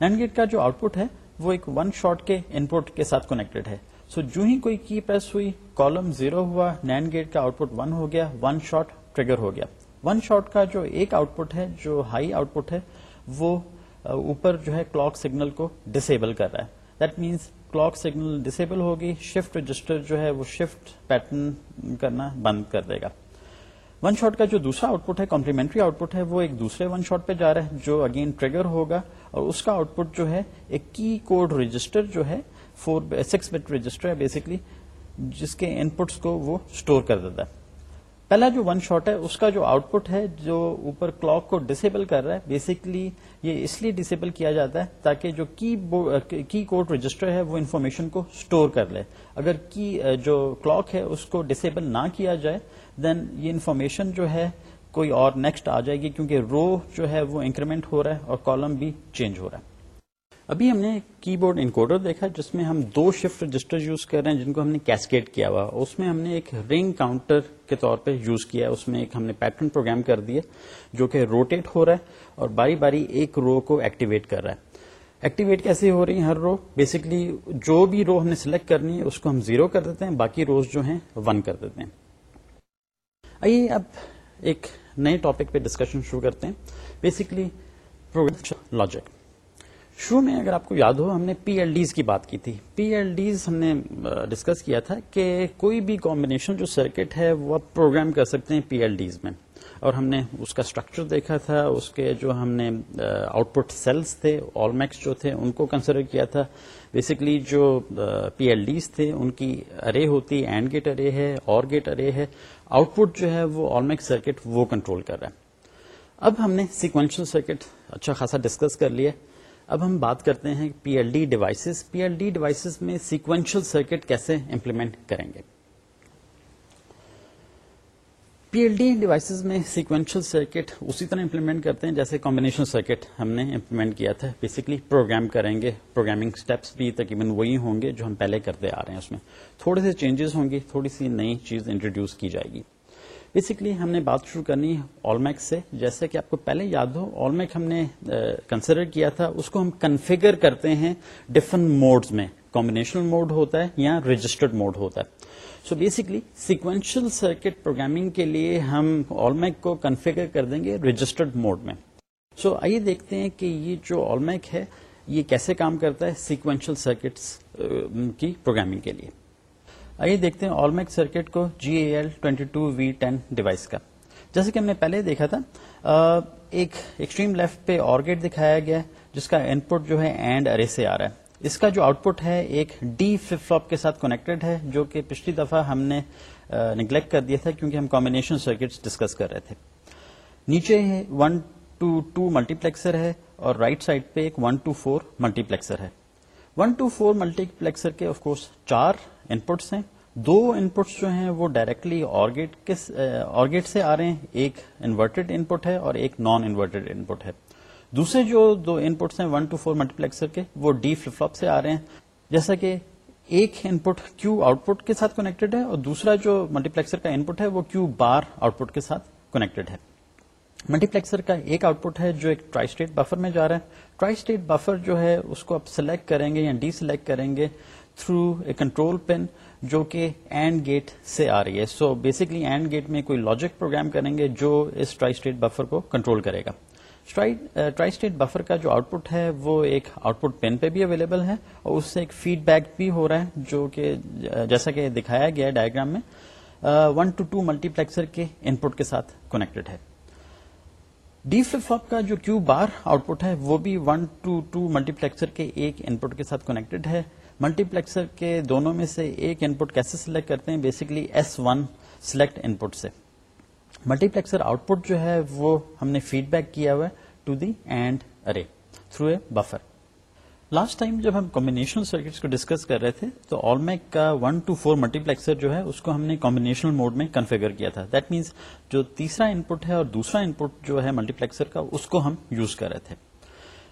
نین گیٹ کا جو آؤٹ پٹ ہے وہ ایک ون شارٹ کے ان پٹ کے ساتھ کنیکٹڈ ہے۔ سو so, جو ہی کوئی کی پریس ہوئی کالم زیرو ہوا نین گیٹ کا آؤٹ پٹ ون ہو گیا ون شارٹ ٹریگر ہو گیا۔ ون شارٹ کا جو ایک آؤٹ پٹ ہے، جو ہائی آؤٹ پٹ ہے، وہ اوپر جو ہے کلاک سگنل کو ڈسیبل کر رہا ہے۔ That means clock signal disable ہوگی شفٹ رجسٹر جو ہے وہ شفٹ پیٹرن کرنا بند کر دے گا۔ ون شاٹ کا جو دوسرا آؤٹ پٹ ہے کمپلیمنٹری آؤٹ پٹ ہے، وہ ایک دوسرے ون شاٹ پہ جا رہا ہے، جو اگین ٹریگر ہوگا۔ اور اس کا آؤٹ پٹ جو ہے، ایک کی کوڈ رجسٹر جو ہے فور سکس بٹ رجسٹر ہے بیسکلی جس کے ان پٹس کو وہ اسٹور کر دیتا ہے۔ پہلا جو ون شاٹ ہے، اس کا جو آؤٹ پٹ ہے، جو اوپر کلاک کو ڈسیبل کر رہا ہے بیسکلی یہ اس لیے ڈسیبل کیا جاتا ہے تاکہ جو کی کوڈ رجسٹر ہے، وہ انفارمیشن کو اسٹور کر لے۔ اگر کی جو کلاک ہے، اس کو ڈسیبل نہ کیا جائے دین یہ انفارمیشن جو ہے، کوئی اور نیکسٹ آ جائے گی کیونکہ رو جو ہے، وہ انکریمنٹ ہو رہا ہے اور کالم بھی چینج ہو رہا ہے۔ ابھی ہم نے کی بورڈ انکوڈر دیکھا جس میں ہم دو شفٹ رجسٹر یوز کر رہے ہیں جن کو ہم نے کیسکیٹ کیا ہوا۔ اس میں ہم نے ایک رنگ کاؤنٹر کے طور پہ یوز کیا۔ اس میں ایک ہم نے پیٹرن پروگرام کر دیا جو کہ روٹیٹ ہو رہا ہے اور باری باری ایک رو کو ایکٹیویٹ کر رہا ہے۔ ایکٹیویٹ کیسے ہو رہی ہے ہر رو؟ بیسکلی جو بھی رو ہم نے سلیکٹ کرنی ہے اس کو ہم زیرو کر دیتے ہیں، باقی روز جو ہیں ون کر دیتے ہیں۔ آئیے اب ایک نئے ٹاپک پہ ڈسکشن شروع کرتے ہیں۔ Basically program logic. شروع میں اگر آپ کو یاد ہو، ہم نے پی ایل ڈیز کی بات کی تھی۔ پی ایل ڈیز ہم نے ڈسکس کیا تھا کہ کوئی بھی کمبینیشن جو سرکٹ ہے، وہ آپ پروگرام کر سکتے ہیں پی ایل ڈیز میں۔ اور ہم نے اس کا اسٹرکچر دیکھا تھا، اس کے جو ہم نے آؤٹ پٹ سیلس تھے آل میکس جو تھے، ان کو کنسیڈر کیا تھا۔ بیسکلی جو پی ایل ڈیز تھے، ان کی ارے ہوتی اینڈ گیٹ ارے ہے اور گیٹ ارے ہے۔ آؤٹ پٹ جو ہے، وہ آل میکس سرکٹ وہ کنٹرول کر رہا ہے۔ اب ہم نے سیکوینشل سرکٹ اچھا خاصا ڈسکس کر لیا۔ اب ہم بات کرتے ہیں P L D devices P L D devices میں سیکوینشل سرکٹ کیسے امپلیمنٹ کریں گے؟ پی ایل ڈی ڈیوائسز میں سیکوینشل سرکٹ اسی طرح امپلیمنٹ کرتے ہیں جیسے کمبینیشن سرکٹ ہم نے امپلیمنٹ کیا تھا. بیسکلی پروگرام کریں گے. پروگرامنگ اسٹیپس بھی تقریباً وہی ہوں گے جو ہم پہلے کرتے آ رہے ہیں اس میں. تھوڑے سے چینجز ہوں گی. تھوڑی سی نئی چیز انٹروڈیوس کی جائے گی. بیسکلی ہم نے بات شروع کرنی آلمیک سے۔ جیسے کہ آپ کو پہلے یاد ہو آلمیک ہم نے کنسیڈر کیا تھا۔ اس کو ہم کنفیگر کرتے ہیں ڈفرنٹ موڈز میں۔ کمبینیشنل موڈ ہوتا ہے یا رجسٹرڈ موڈ ہوتا ہے۔ So basically sequential circuit programming کے لیے ہم آلمیک کو کنفیگر کر دیں گے رجسٹرڈ موڈ میں۔ سو so, آئیے دیکھتے ہیں کہ یہ جو آلمیک ہے یہ کیسے کام کرتا ہے سیکوینشل سرکٹس کی پروگرامنگ کے لیے۔ آئیے دیکھتے ہیں آلمیک سرکٹ کو G A L twenty two V ten device کا۔ جیسے کہ ہم نے پہلے دیکھا تھا ایک ایکسٹریم لیفٹ پہ اور گیٹ دکھایا گیا جس کا ان پٹ جو ہے اینڈ ارے سے آ رہا ہے۔ اس کا جو آؤٹ پٹ ہے، ایک ڈی فلپ فلوپ کے ساتھ کنیکٹڈ ہے، جو کہ پچھلی دفعہ ہم نے نگلیکٹ کر دیا تھا کیونکہ ہم کمبینیشن سرکٹ ڈسکس کر رہے تھے۔ نیچے one to two multiplexer ہے اور رائٹ right سائڈ پہ ایک one to four multiplexer ہے۔ One to four multiplexer کے آف کورس چار ان پٹس ہیں۔ دو ان پٹس جو ہیں وہ ڈائریکٹلی آرگیٹ آرگیٹ سے آ رہے ہیں۔ ایک انورٹیڈ ان پٹ ہے اور ایک نان انورٹیڈ ان پٹ ہے۔ دوسرے جو دو ان پٹس ہیں one to four multiplexer کے، وہ ڈی فلپ فلپ سے آ رہے ہیں۔ جیسا کہ ایک ان پٹ کیو آؤٹ پٹ کے ساتھ کنیکٹڈ ہے اور دوسرا جو ملٹی پلیکسر کا ان پٹ ہے، وہ کیو بار آؤٹ پٹ کے ساتھ کنیکٹڈ ہے۔ ملٹی پلیکسر کا ایک آؤٹ پٹ ہے جو ایک ٹرائی اسٹیٹ بفر میں جا رہا ہے۔ ٹرائی اسٹیٹ بفر جو ہے، اس کو آپ سلیکٹ کریں گے یا ڈی سلیکٹ کریں گے۔ تھرو اے کنٹرول پن جو کہ اینڈ گیٹ سے آ رہی ہے. سو بیسکلی اینڈ گیٹ میں کوئی لاجک پروگرام کریں گے جو اس ٹرائی اسٹیٹ بفر کو کنٹرول کرے گا. ٹرائی اسٹیٹ بفر کا جو آؤٹ پٹ ہے وہ ایک آؤٹ پٹ پین پہ بھی اویلیبل ہے اور اس سے ایک فیڈ بیک بھی ہو رہا ہے جو کہ uh, جیسا کہ دکھایا گیا ہے ڈائگرام میں one to two multiplexer کے ان پٹ کے ساتھ کنیکٹڈ ہے. ڈی فلپ فلپ کا جو کیو بار آؤٹ پٹ ہے وہ بھی one to two multiplexer کے ایک ان پٹ کے ساتھ کنیکٹڈ ہے۔ ملٹی پلیکسر کے دونوں میں سے ایک ان پٹ کیسے سلیکٹ کرتے ہیں؟ Basically S one select input سے۔ ملٹی پلیکسر آؤٹ پٹ جو ہے وہ ہم نے فیڈ بیک کیا ہوا ہے to the AND array through a buffer last time جب ہم کمبینیشنل سرکٹس کو ڈسکس کر رہے تھے، تو آل میک کا one to four multiplexer جو ہے، اس کو ہم نے کمبینیشنل موڈ میں کنفیگر کیا تھا۔ دیٹ مینس جو تیسرا ان پٹ ہے اور دوسرا ان پٹ جو ہے ملٹی پلیکسر کا، اس کو ہم یوز کر رہے تھے۔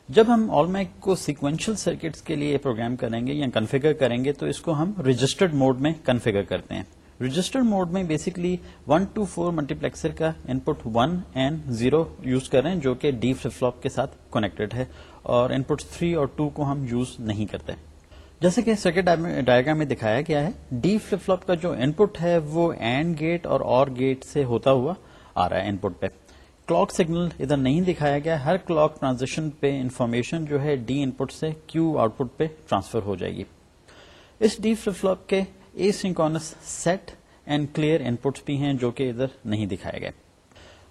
جب ہم آل میک کو سیکوینشل سرکٹس کے لیے پروگرام کریں گے یا کنفیگر کریں گے، تو اس کو ہم رجسٹرڈ موڈ میں کنفیگر کرتے ہیں۔ رجسٹرڈ موڈ میں basically one to four multiplexer کا input one and zero use کر رہے ہیں، جو کہ ڈی فلپ فلوپ کے ساتھ کنیکٹڈ ہے۔ اور ان پٹ تھری اور ٹو کو ہم یوز نہیں کرتے۔ جیسے کہ سرکٹ ڈائگرام میں دکھایا گیا ہے ڈی فلپ فلوپ کا جو ان پٹ ہے وہ اینڈ گیٹ اور اور گیٹ سے ہوتا ہوا آ رہا ہے ان پٹ پہ۔ کلاک سگنل ادھر نہیں دکھایا گیا، ہر کلاک ٹرانزیکشن پہ انفارمیشن جو ہے ڈی ان پٹ سے کیو آؤٹ پٹ پہ ٹرانسفر ہو جائے گی۔ اس ڈی فلپ فلوپ کے asynchronous set and clear inputs بھی ہیں جو کہ ادھر نہیں دکھائے گئے۔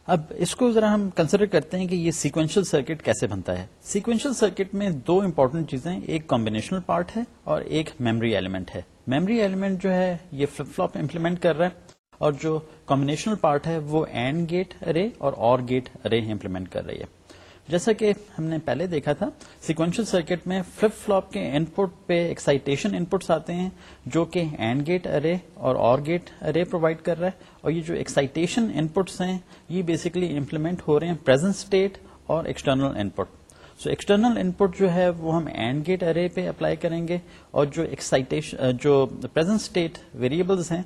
اب اس کو ذرا ہم کنسیڈر کرتے ہیں کہ یہ سیکوینشل سرکٹ کیسے بنتا ہے؟ سیکوینشل سرکٹ میں دو امپورٹنٹ چیزیں، ایک کمبینیشنل پارٹ ہے اور ایک میموری ایلیمنٹ ہے۔ میموری ایلیمنٹ جو ہے، یہ فلپ فلپ امپلیمنٹ کر رہا ہے اور جو کمبینیشنل پارٹ ہے، وہ اینڈ گیٹ ارے اور اور گیٹ ارے امپلیمنٹ کر رہی ہے۔ جیسا کہ ہم نے پہلے دیکھا تھا سیکوینشل سرکٹ میں فلپ فلوپ کے ان پٹ پہ ایکسائٹیشن ان پٹس آتے ہیں، جو کہ اینڈ گیٹ ارے اور اور گیٹ ارے پرووائڈ کر رہا ہے۔ اور یہ جو ایکسائٹیشن ان پٹس ہیں، یہ بیسکلی امپلیمنٹ ہو رہے ہیں پرزینٹ اسٹیٹ اور external input so external input جو ہے وہ ہم اینڈ گیٹ ارے پہ اپلائی کریں گے اور جو ایکسائٹیشن جو پرزینٹ اسٹیٹ ویریبلس ہیں،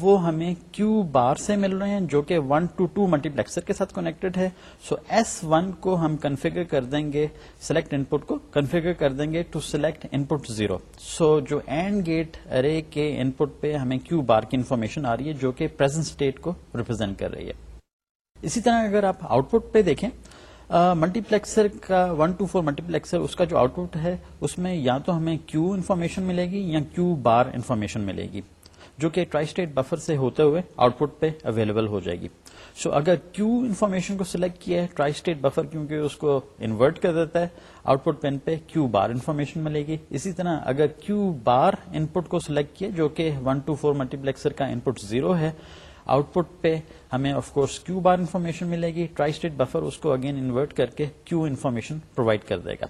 وہ ہمیں کیو بار سے مل رہے ہیں جو کہ one to two multiplexer کے ساتھ کنیکٹڈ ہے۔ سو ایس ون کو ہم کنفیگر کر دیں گے سلیکٹ ان پٹ کو کنفیگر کر دیں گے to select input zero so جو اینڈ گیٹ ارے کے ان پٹ پہ ہمیں کیو بار کی انفارمیشن آ رہی ہے جو کہ پرزینٹ اسٹیٹ کو ریپرزینٹ کر رہی ہے۔ اسی طرح اگر آپ آؤٹ پٹ پہ دیکھیں ملٹی پلیکسر کا one to four multiplexer اس کا جو آؤٹ پٹ ہے اس میں یا تو ہمیں کیو انفارمیشن ملے گی یا کیو بار انفارمیشن ملے گی جو کہ ٹرائی اسٹیٹ بفر سے ہوتے ہوئے آؤٹ پٹ پہ اویلیبل ہو جائے گی۔ سو so, اگر کیو انفارمیشن کو سلیکٹ کیا ہے ٹرائی اسٹیٹ بفر کیونکہ اس کو انورٹ کر دیتا ہے آؤٹ پٹ پین پہ کیو بار انفارمیشن ملے گی۔ اسی طرح اگر کیو بار ان پٹ کو سلیکٹ کیا جو کہ one to four multiplexer کا ان پٹ زیرو ہے آؤٹ پٹ پہ ہمیں of course Q bar information ملے گی؟ ٹرائی اسٹیٹ بفر اس کو اگین انورٹ کر کے کیو انفارمیشن پرووائڈ کر دے گا۔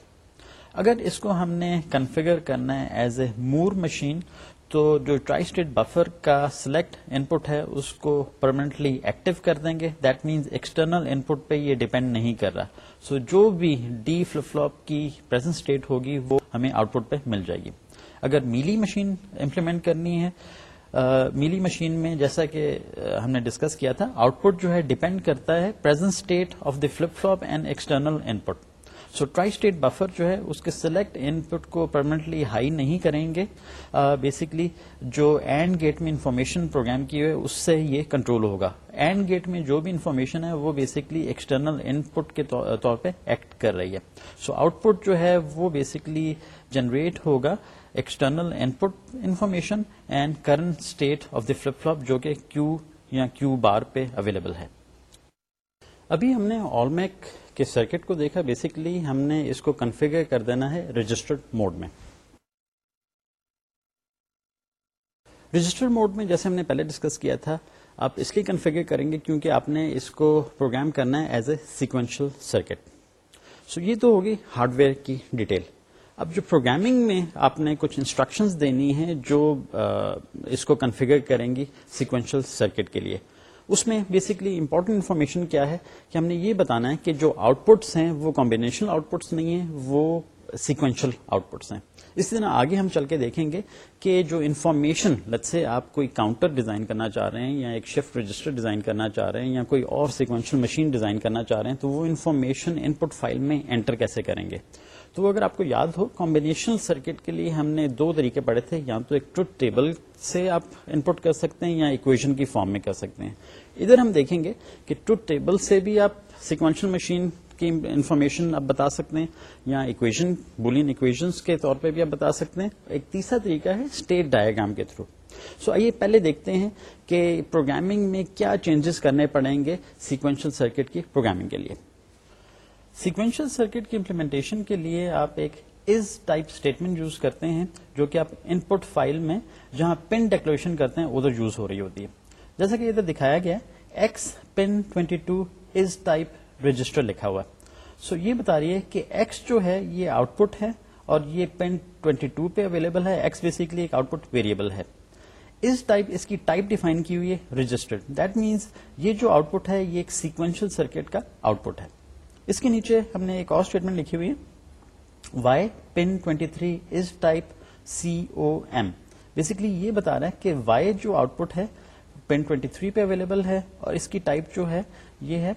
اگر اس کو ہم نے کنفیگر کرنا ہے ایز اے مور مشین تو جو ٹرائی اسٹیٹ بفر کا سلیکٹ ان پٹ ہے اس کو پرمانٹلی ایکٹیو کر دیں گے۔ That means external input پہ یہ ڈیپینڈ نہیں کر رہا۔ سو so, جو بھی ڈی فلپ فلوپ کی پرزینٹ اسٹیٹ ہوگی وہ ہمیں آؤٹ پٹ پہ مل جائے گی۔ اگر میلی مشین امپلیمنٹ کرنی ہے میلی مشین میں جیسا کہ ہم نے ڈسکس کیا تھا آؤٹ پٹ جو ہے ڈپینڈ کرتا ہے present state of the flip flop and external input so tri state buffer جو ہے، اس کے سلیکٹ ان پٹ کو پرمانٹلی ہائی نہیں کریں گے۔ بیسکلی جو اینڈ گیٹ میں انفارمیشن پروگرام کی ہوئے، اس سے یہ کنٹرول ہوگا۔ اینڈ گیٹ میں جو بھی انفارمیشن ہے، وہ بیسکلی ایکسٹرنل ان پٹ کے طور پہ ایکٹ کر رہی ہے۔ سو آؤٹ پٹ جو ہے، وہ بیسکلی جنریٹ ہوگا۔ External input information and current state of the flip flip جو کہ کیو یا کیو بار پہ اویلیبل ہے۔ ابھی ہم نے آل میک کے سرکٹ کو دیکھا۔ بیسکلی ہم نے اس کو کنفیگر کر دینا ہے رجسٹرڈ موڈ میں۔ رجسٹرڈ موڈ میں جیسے ہم نے پہلے ڈسکس کیا تھا، آپ اس لیے کنفیگر کریں گے کیونکہ آپ نے اس کو پروگرام کرنا ہے as a sequential circuit so یہ تو ہوگی ہارڈ ویئر کی ڈیٹیل اب جو پروگرامنگ میں آپ نے کچھ انسٹرکشنز دینی ہیں جو اس کو کنفیگر کریں گی سیکوینشل سرکٹ کے لیے۔ اس میں بیسکلی امپورٹنٹ انفارمیشن کیا ہے کہ ہم نے یہ بتانا ہے کہ جو آؤٹ پٹس ہیں وہ کمبینیشنل آؤٹ پٹس نہیں ہیں، وہ سیکوینشل آؤٹ پٹس ہیں۔ اسی طرح آگے ہم چل کے دیکھیں گے کہ جو انفارمیشن لت سے آپ کوئی کاؤنٹر ڈیزائن کرنا چاہ رہے ہیں یا ایک شفٹ رجسٹر ڈیزائن کرنا چاہ رہے ہیں یا کوئی اور سیکوینشل مشین ڈیزائن کرنا چاہ رہے ہیں، تو وہ انفارمیشن ان پٹ فائل میں انٹر کیسے کریں گے؟ تو اگر آپ کو یاد ہو کمبینیشنل سرکٹ کے لیے ہم نے دو طریقے پڑھے تھے۔ یا تو ایک ٹروتھ ٹیبل سے آپ ان پٹ کر سکتے ہیں یا اکویشن کی فارم میں کر سکتے ہیں۔ ادھر ہم دیکھیں گے کہ ٹروتھ ٹیبل سے بھی آپ سیکوینشل مشین کی انفارمیشن آپ بتا سکتے ہیں یا اکویژن بولین اکویژنس کے طور پہ بھی آپ بتا سکتے ہیں۔ ایک تیسرا طریقہ ہے اسٹیٹ ڈائگرام کے تھرو سو آئیے پہلے دیکھتے ہیں کہ پروگرامنگ میں کیا چینجز کرنے پڑیں گے سیکوینشل سرکٹ کی پروگرامنگ کے لیے۔ سیکوینشل سرکٹ کی امپلیمنٹیشن کے لیے آپ ایک از ٹائپ اسٹیٹمنٹ یوز کرتے ہیں جو کہ آپ ان پٹ فائل میں جہاں پن ڈیکلریشن کرتے ہیں ادھر یوز ہو رہی ہوتی ہے جیسا کہ ادھر دکھایا گیا X pin twenty two is type register لکھا ہوا سو so یہ بتا رہی ہے کہ ایکس جو ہے یہ آؤٹ پٹ ہے اور یہ پین 22 پہ اویلیبل ہے ایکس بیسکلی ایک آؤٹ پٹ ویریبل ہے اس ٹائپ اس کی ٹائپ ڈیفائن کی ہوئی ہے رجسٹرڈ دیٹ مینس یہ جو آؤٹ پٹ ہے یہ ایک سیکوینشل سرکٹ کا آؤٹ پٹ ہے اس کے نیچے ہم نے ایک اور اسٹیٹمنٹ لکھی ہوئی ہے۔ Y pin 23 three is type C O M basically یہ بتا رہا ہے کہ وائی جو آؤٹ پٹ ہے پین 23 پہ اویلیبل ہے اور اس کی ٹائپ جو ہے، یہ ہے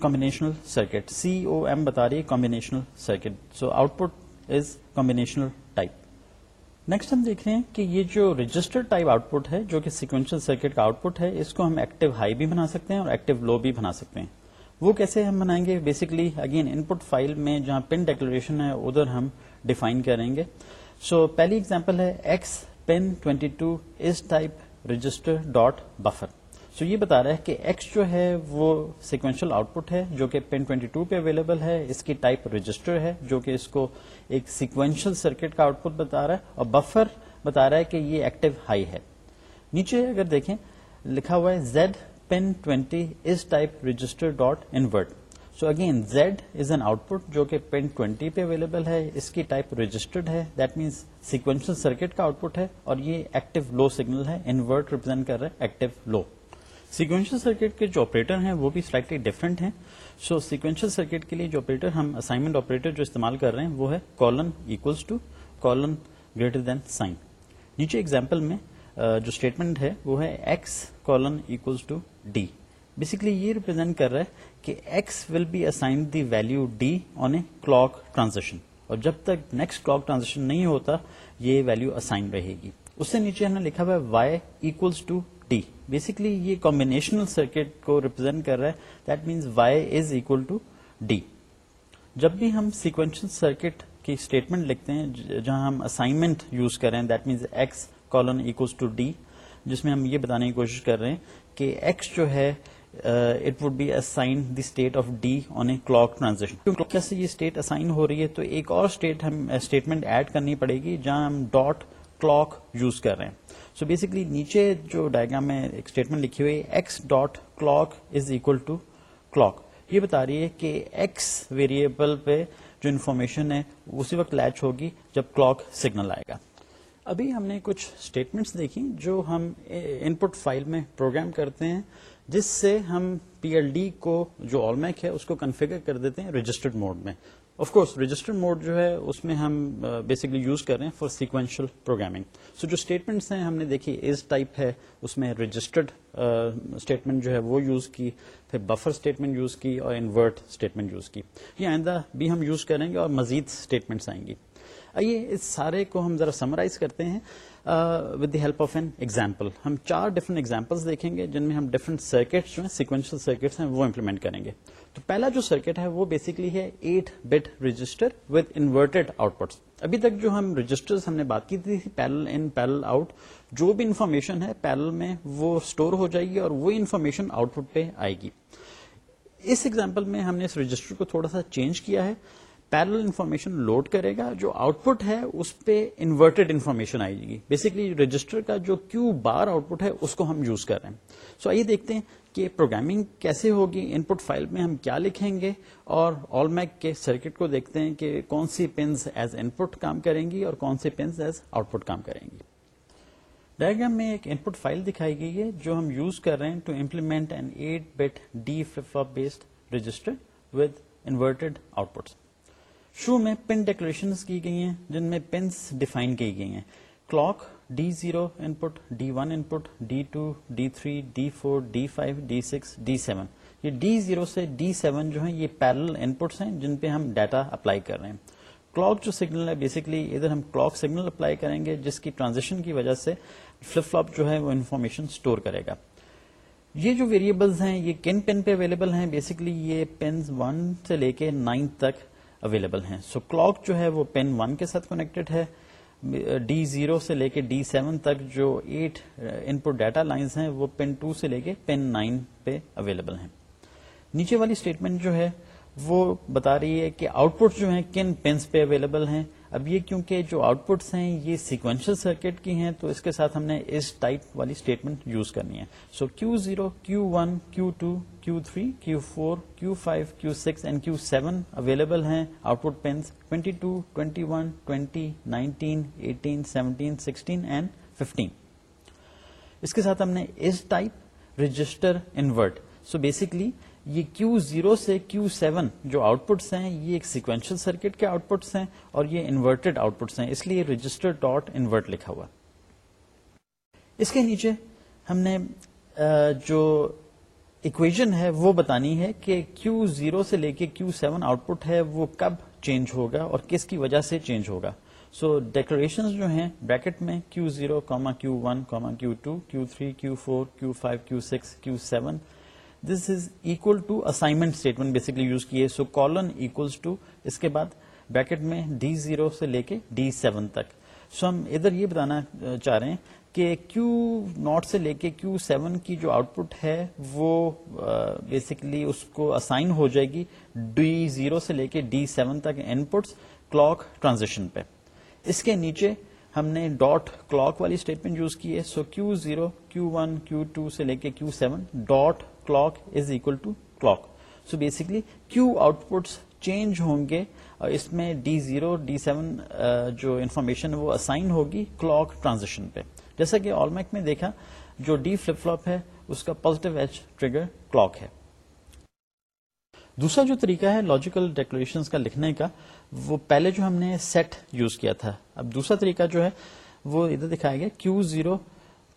combinational circuit C O M بتا رہی ہے combinational circuit so output is combinational type next ہم دیکھ رہے ہیں کہ یہ جو رجسٹر ٹائپ آؤٹ پٹ ہے، جو کہ سیکوینشل سرکٹ کا آؤٹ پٹ ہے، اس کو ہم ایکٹیو ہائی بھی بنا سکتے ہیں اور ایکٹیو لو بھی بنا سکتے ہیں۔ وہ کیسے ہم بنائیں گے؟ Basically again input file میں جہاں پن ڈیکلریشن ہے ادھر ہم ڈیفائن کریں گے. سو so, پہلی ایگزامپل ہے X pin twenty two is type register dot buffer so یہ بتا رہا ہے کہ ایکس جو ہے وہ سیکوینشل آؤٹ پٹ ہے جو کہ پین 22 پہ اویلیبل ہے اس کی ٹائپ رجسٹر ہے جو کہ اس کو ایک سیکوینشل سرکٹ کا آؤٹ پٹ بتا رہا ہے اور بفر بتا رہا ہے کہ یہ ایکٹیو ہائی ہے۔ نیچے اگر دیکھیں لکھا ہوا ہے Z pin 20 is type register dot invert so again Z is an output جو کہ پین 20 پہ اویلیبل ہے، اس کی ٹائپ رجسٹرڈ ہے۔ دیٹ مینس سیکوینشل سرکٹ کا آؤٹ پٹ ہے اور یہ ایکٹیو لو سگنل ہے انورٹ ریپرزینٹ کر رہا ہے ایکٹیو لو سیکوینشل سرکٹ کے جو آپریٹر ہیں وہ بھی سلائٹلی ڈفرنٹ ہیں۔ سو سیکوینشل سرکٹ کے لیے جو آپریٹر ہم اسائنمنٹ آپریٹر جو استعمال کر رہے ہیں وہ ہے colon equals to colon greater than sign نیچے ایگزامپل میں جو اسٹیٹمنٹ ہے، وہ ہے X colon equals to D basically یہ ریپرزینٹ کر رہا ہے کہ X will be assign the value D on a clock transition اور جب تک نیکسٹ کلاک ٹرانزیکشن نہیں ہوتا، یہ ویلو اسائن رہے گی. اس سے نیچے ہم نے لکھا ہوا ہے Y equals to D basically یہ کمبینیشنل سرکٹ کو ریپرزینٹ کر رہا ہے that means Y is equal to D جب بھی ہم سیکوینشل سرکٹ کی اسٹیٹمنٹ لکھتے ہیں، جہاں ہم اسائنمنٹ یوز کر رہے ہیں that means X colon equals to D جس میں ہم یہ بتانے کی کوشش کر رہے ہیں کہ ایکس جو ہے it would be assign the state of D on a clock transition کیسے یہ اسٹیٹ اسائن ہو رہی ہے، تو ایک اور اسٹیٹ ہم uh, اسٹیٹمنٹ ایڈ کرنی پڑے گی جہاں ہم ڈاٹ کلاک یوز کر رہے ہیں. سو بیسکلی نیچے جو ڈائگرام میں ایک اسٹیٹمنٹ لکھی ہوئی X dot clock is equal to clock یہ بتا رہی ہے کہ ایکس ویریبل پہ جو انفارمیشن ہے، اسی وقت لیچ ہوگی جب کلاک سگنل آئے گا. ابھی ہم نے کچھ اسٹیٹمنٹس دیکھی جو ہم ان پٹ فائل میں پروگرام کرتے ہیں، جس سے ہم پی ایل ڈی کو، جو آل میک ہے، اس کو کنفیگر کر دیتے ہیں رجسٹرڈ موڈ میں۔ آف کورس رجسٹر موڈ جو ہے، اس میں ہم بیسکلی یوز کر رہے ہیں فار سیکوینشل پروگرامنگ سو جو اسٹیٹمنٹس ہیں، ہم نے دیکھی از ٹائپ ہے، اس میں رجسٹرڈ اسٹیٹمنٹ جو ہے وہ یوز کی، پھر بفر اسٹیٹمنٹ یوز کی اور انورٹ اسٹیٹمنٹ یوز کی۔ یہ آئندہ بھی ہم یوز کریں گے اور مزید اسٹیٹمنٹس آئیں گی۔ آئیے، اس سارے کو ہم ذرا سمرائز کرتے ہیں with the help of an example ہم چار ڈفرنٹ ایگزامپل دیکھیں گے، جن میں ہم ڈفرنٹ سرکٹس جو ہیں سیکوینشل سرکٹس ہیں، وہ امپلیمنٹ کریں گے۔ تو پہلا جو سرکٹ ہے، وہ بیسکلی ہے eight bit register with inverted outputs ابھی تک جو ہم رجسٹر ہم نے بات کی تھی پیرل ان پیرل آؤٹ جو بھی انفارمیشن ہے پیرل میں وہ اسٹور ہو جائے گی اور وہ انفارمیشن آؤٹ پٹ پہ آئے گی۔ اس ایگزامپل میں ہم نے اس رجسٹر کو تھوڑا سا چینج کیا ہے۔ پیرل انفارمیشن لوڈ کرے گا جو آؤٹ پٹ ہے اس پہ انورٹیڈ انفارمیشن آئے گی۔ بیسکلی رجسٹر کا جو کیو بار آؤٹ پٹ ہے اس کو ہم یوز کر رہے ہیں۔ سو so, آئیے دیکھتے ہیں کہ پروگرامنگ کیسے ہوگی ان پٹ فائل میں ہم کیا لکھیں گے اور آل میک کے سرکٹ کو دیکھتے ہیں کہ کون سی پنز ایز ان پٹ کام کریں گی اور کون سی پنز ایز آؤٹ پٹ کام کریں گی۔ ڈائگرام میں ایک ان پٹ فائل دکھائی گئی ہے جو ہم یوز کر رہے ہیں to implement an eight bit D flip based register with inverted outputs شروع میں پن ڈیکوریشن کی گئی ہیں، جن میں پنس ڈیفائن کی گئی ہیں۔ Clock, D zero input D one input D two, D three, D four, D five, D six, D seven. یہ ڈی زیرو سے ڈی سیون جو ہے یہ پیرل ان پٹس ہیں جن پہ ہم ڈیٹا اپلائی کر رہے ہیں۔ کلاک جو سگنل ہے بیسکلی ادھر ہم کلاک سگنل اپلائی کریں گے، جس کی ٹرانزیکشن کی وجہ سے فلپ فلپ جو ہے وہ انفارمیشن اسٹور کرے گا۔ یہ جو ویریبلز ہیں، یہ کن پن پہ اویلیبل ہیں؟ بیسکلی یہ پنز ون سے لے کے نائن تک اویلیبل ہیں۔ سو so, کلاک جو ہے وہ پین ون کے ساتھ کنیکٹڈ ہے۔ ڈی زیرو سے لے کے ڈی سیون تک جو eight input data lines ہیں وہ پین ٹو سے لے کے پین نائن پہ اویلیبل ہیں۔ نیچے والی اسٹیٹمنٹ جو ہے وہ بتا رہی ہے کہ آؤٹ پٹ جو ہیں کن پینس پہ اویلیبل ہیں۔ اب یہ کیونکہ جو آؤٹ پٹس ہیں یہ سیکوینشل سرکٹ کی ہیں، تو اس کے ساتھ ہم نے اس ٹائپ والی اسٹیٹمنٹ یوز کرنی ہے۔ So Q zero Q one Q two Q three Q four Q five Q six and Q seven available ہیں۔ Output pins twenty two twenty one twenty nineteen eighteen seventeen sixteen and fifteen اس کے ساتھ ہم نے اس type register invert so basically یہ Q zero سے Q seven جو outputs ہیں، یہ ایک سیکوینشل سرکٹ کے آؤٹ پٹس ہیں اور یہ انورٹڈ آؤٹ پٹس ہیں، اس لیے رجسٹر ڈاٹ انورٹ لکھا ہوا۔ اس کے نیچے ہم نے جو اکویژن ہے وہ بتانی ہے کہ کیو زیرو سے لے کے کیو سیون آؤٹ پٹ ہے وہ کب چینج ہوگا اور کس کی وجہ سے چینج ہوگا۔ سو ڈیکوریشن جو ہیں بریکٹ میں Q zero comma Q one comma Q two Q three Q four Q five Q six Q seven this is equal to assignment statement basically use کیے. سو کالن اکولس ٹو اس کے بعد bracket میں D zero سے لے کے D seven تک. سو ہم ادھر یہ بتانا چاہ رہے ہیں کہ کیو ناٹ سے لے کے کیو سیون کی جو آؤٹ پٹ ہے وہ بیسکلی اس کو اسائن ہو جائے گی ڈی زیرو سے لے کے ڈی سیون تک ان پٹس کلاک ٹرانزیکشن پہ. اس کے نیچے ہم نے ڈاٹ کلاک والی اسٹیٹمنٹ یوز کی ہے. So Q zero Q one Q two سے لے کے Q seven dot clock is equal to clock so basically Q outputs change ہوں گے اس میں ڈی زیرو ڈی سیون جو انفارمیشن وہ اسائن ہوگی کلاک ٹرانزیکشن پہ جیسا کہ آل میک میں دیکھا جو ڈی فلپ فلوپ ہے اس کا پازیٹو ایچ ٹریگر کلاک ہے دوسرا جو طریقہ ہے لاجیکل ڈیکوریشن کا لکھنے کا وہ پہلے جو ہم نے سیٹ یوز کیا تھا اب دوسرا طریقہ جو ہے وہ ادھر دکھایا گیا Q zero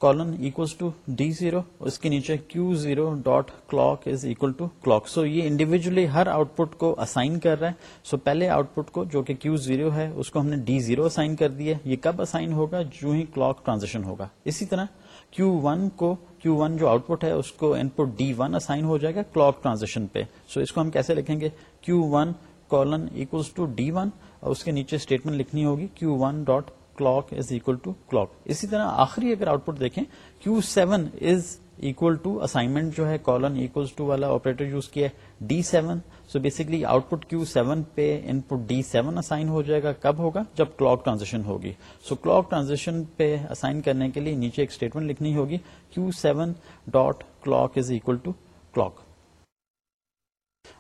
colon equals to D zero اس کے نیچے Q zero dot clock is equal to clock so یہ انڈیویجلی ہر آؤٹ پٹ کو اسائن کر رہا ہے. سو so پہلے آؤٹ پٹ کو جو کہ کیو زیرو ہے، اس کو ہم نے ڈی زیرو اسائن کر دیا یہ کب اسائن ہوگا؟ جو ہی کلاک ٹرانزیکشن ہوگا. اسی طرح کیو ون کو کیو ون جو آؤٹ پٹ ہے، اس کو input D one assign ہو جائے گا کلاک ٹرانزیکشن پہ. سو so اس کو ہم کیسے لکھیں گے؟ Q one colon equals to D one اور اس کے نیچے اسٹیٹمنٹ لکھنی ہوگی Q one dot clock is equal to clock اسی طرح آخری اگر آؤٹ پٹ دیکھیں Q seven is equal to assignment جو ہے کالن اکول ٹو والا آپریٹر یوز کیا ہے D seven so basically output Q seven پہ input D seven assign ہو جائے گا. کب ہوگا؟ جب کلاک ٹرانزیکشن ہوگی. سو کلاک ٹرانزیکشن پہ اسائن کرنے کے لیے نیچے ایک اسٹیٹمنٹ لکھنی ہوگی. Q seven dot clock is equal to clock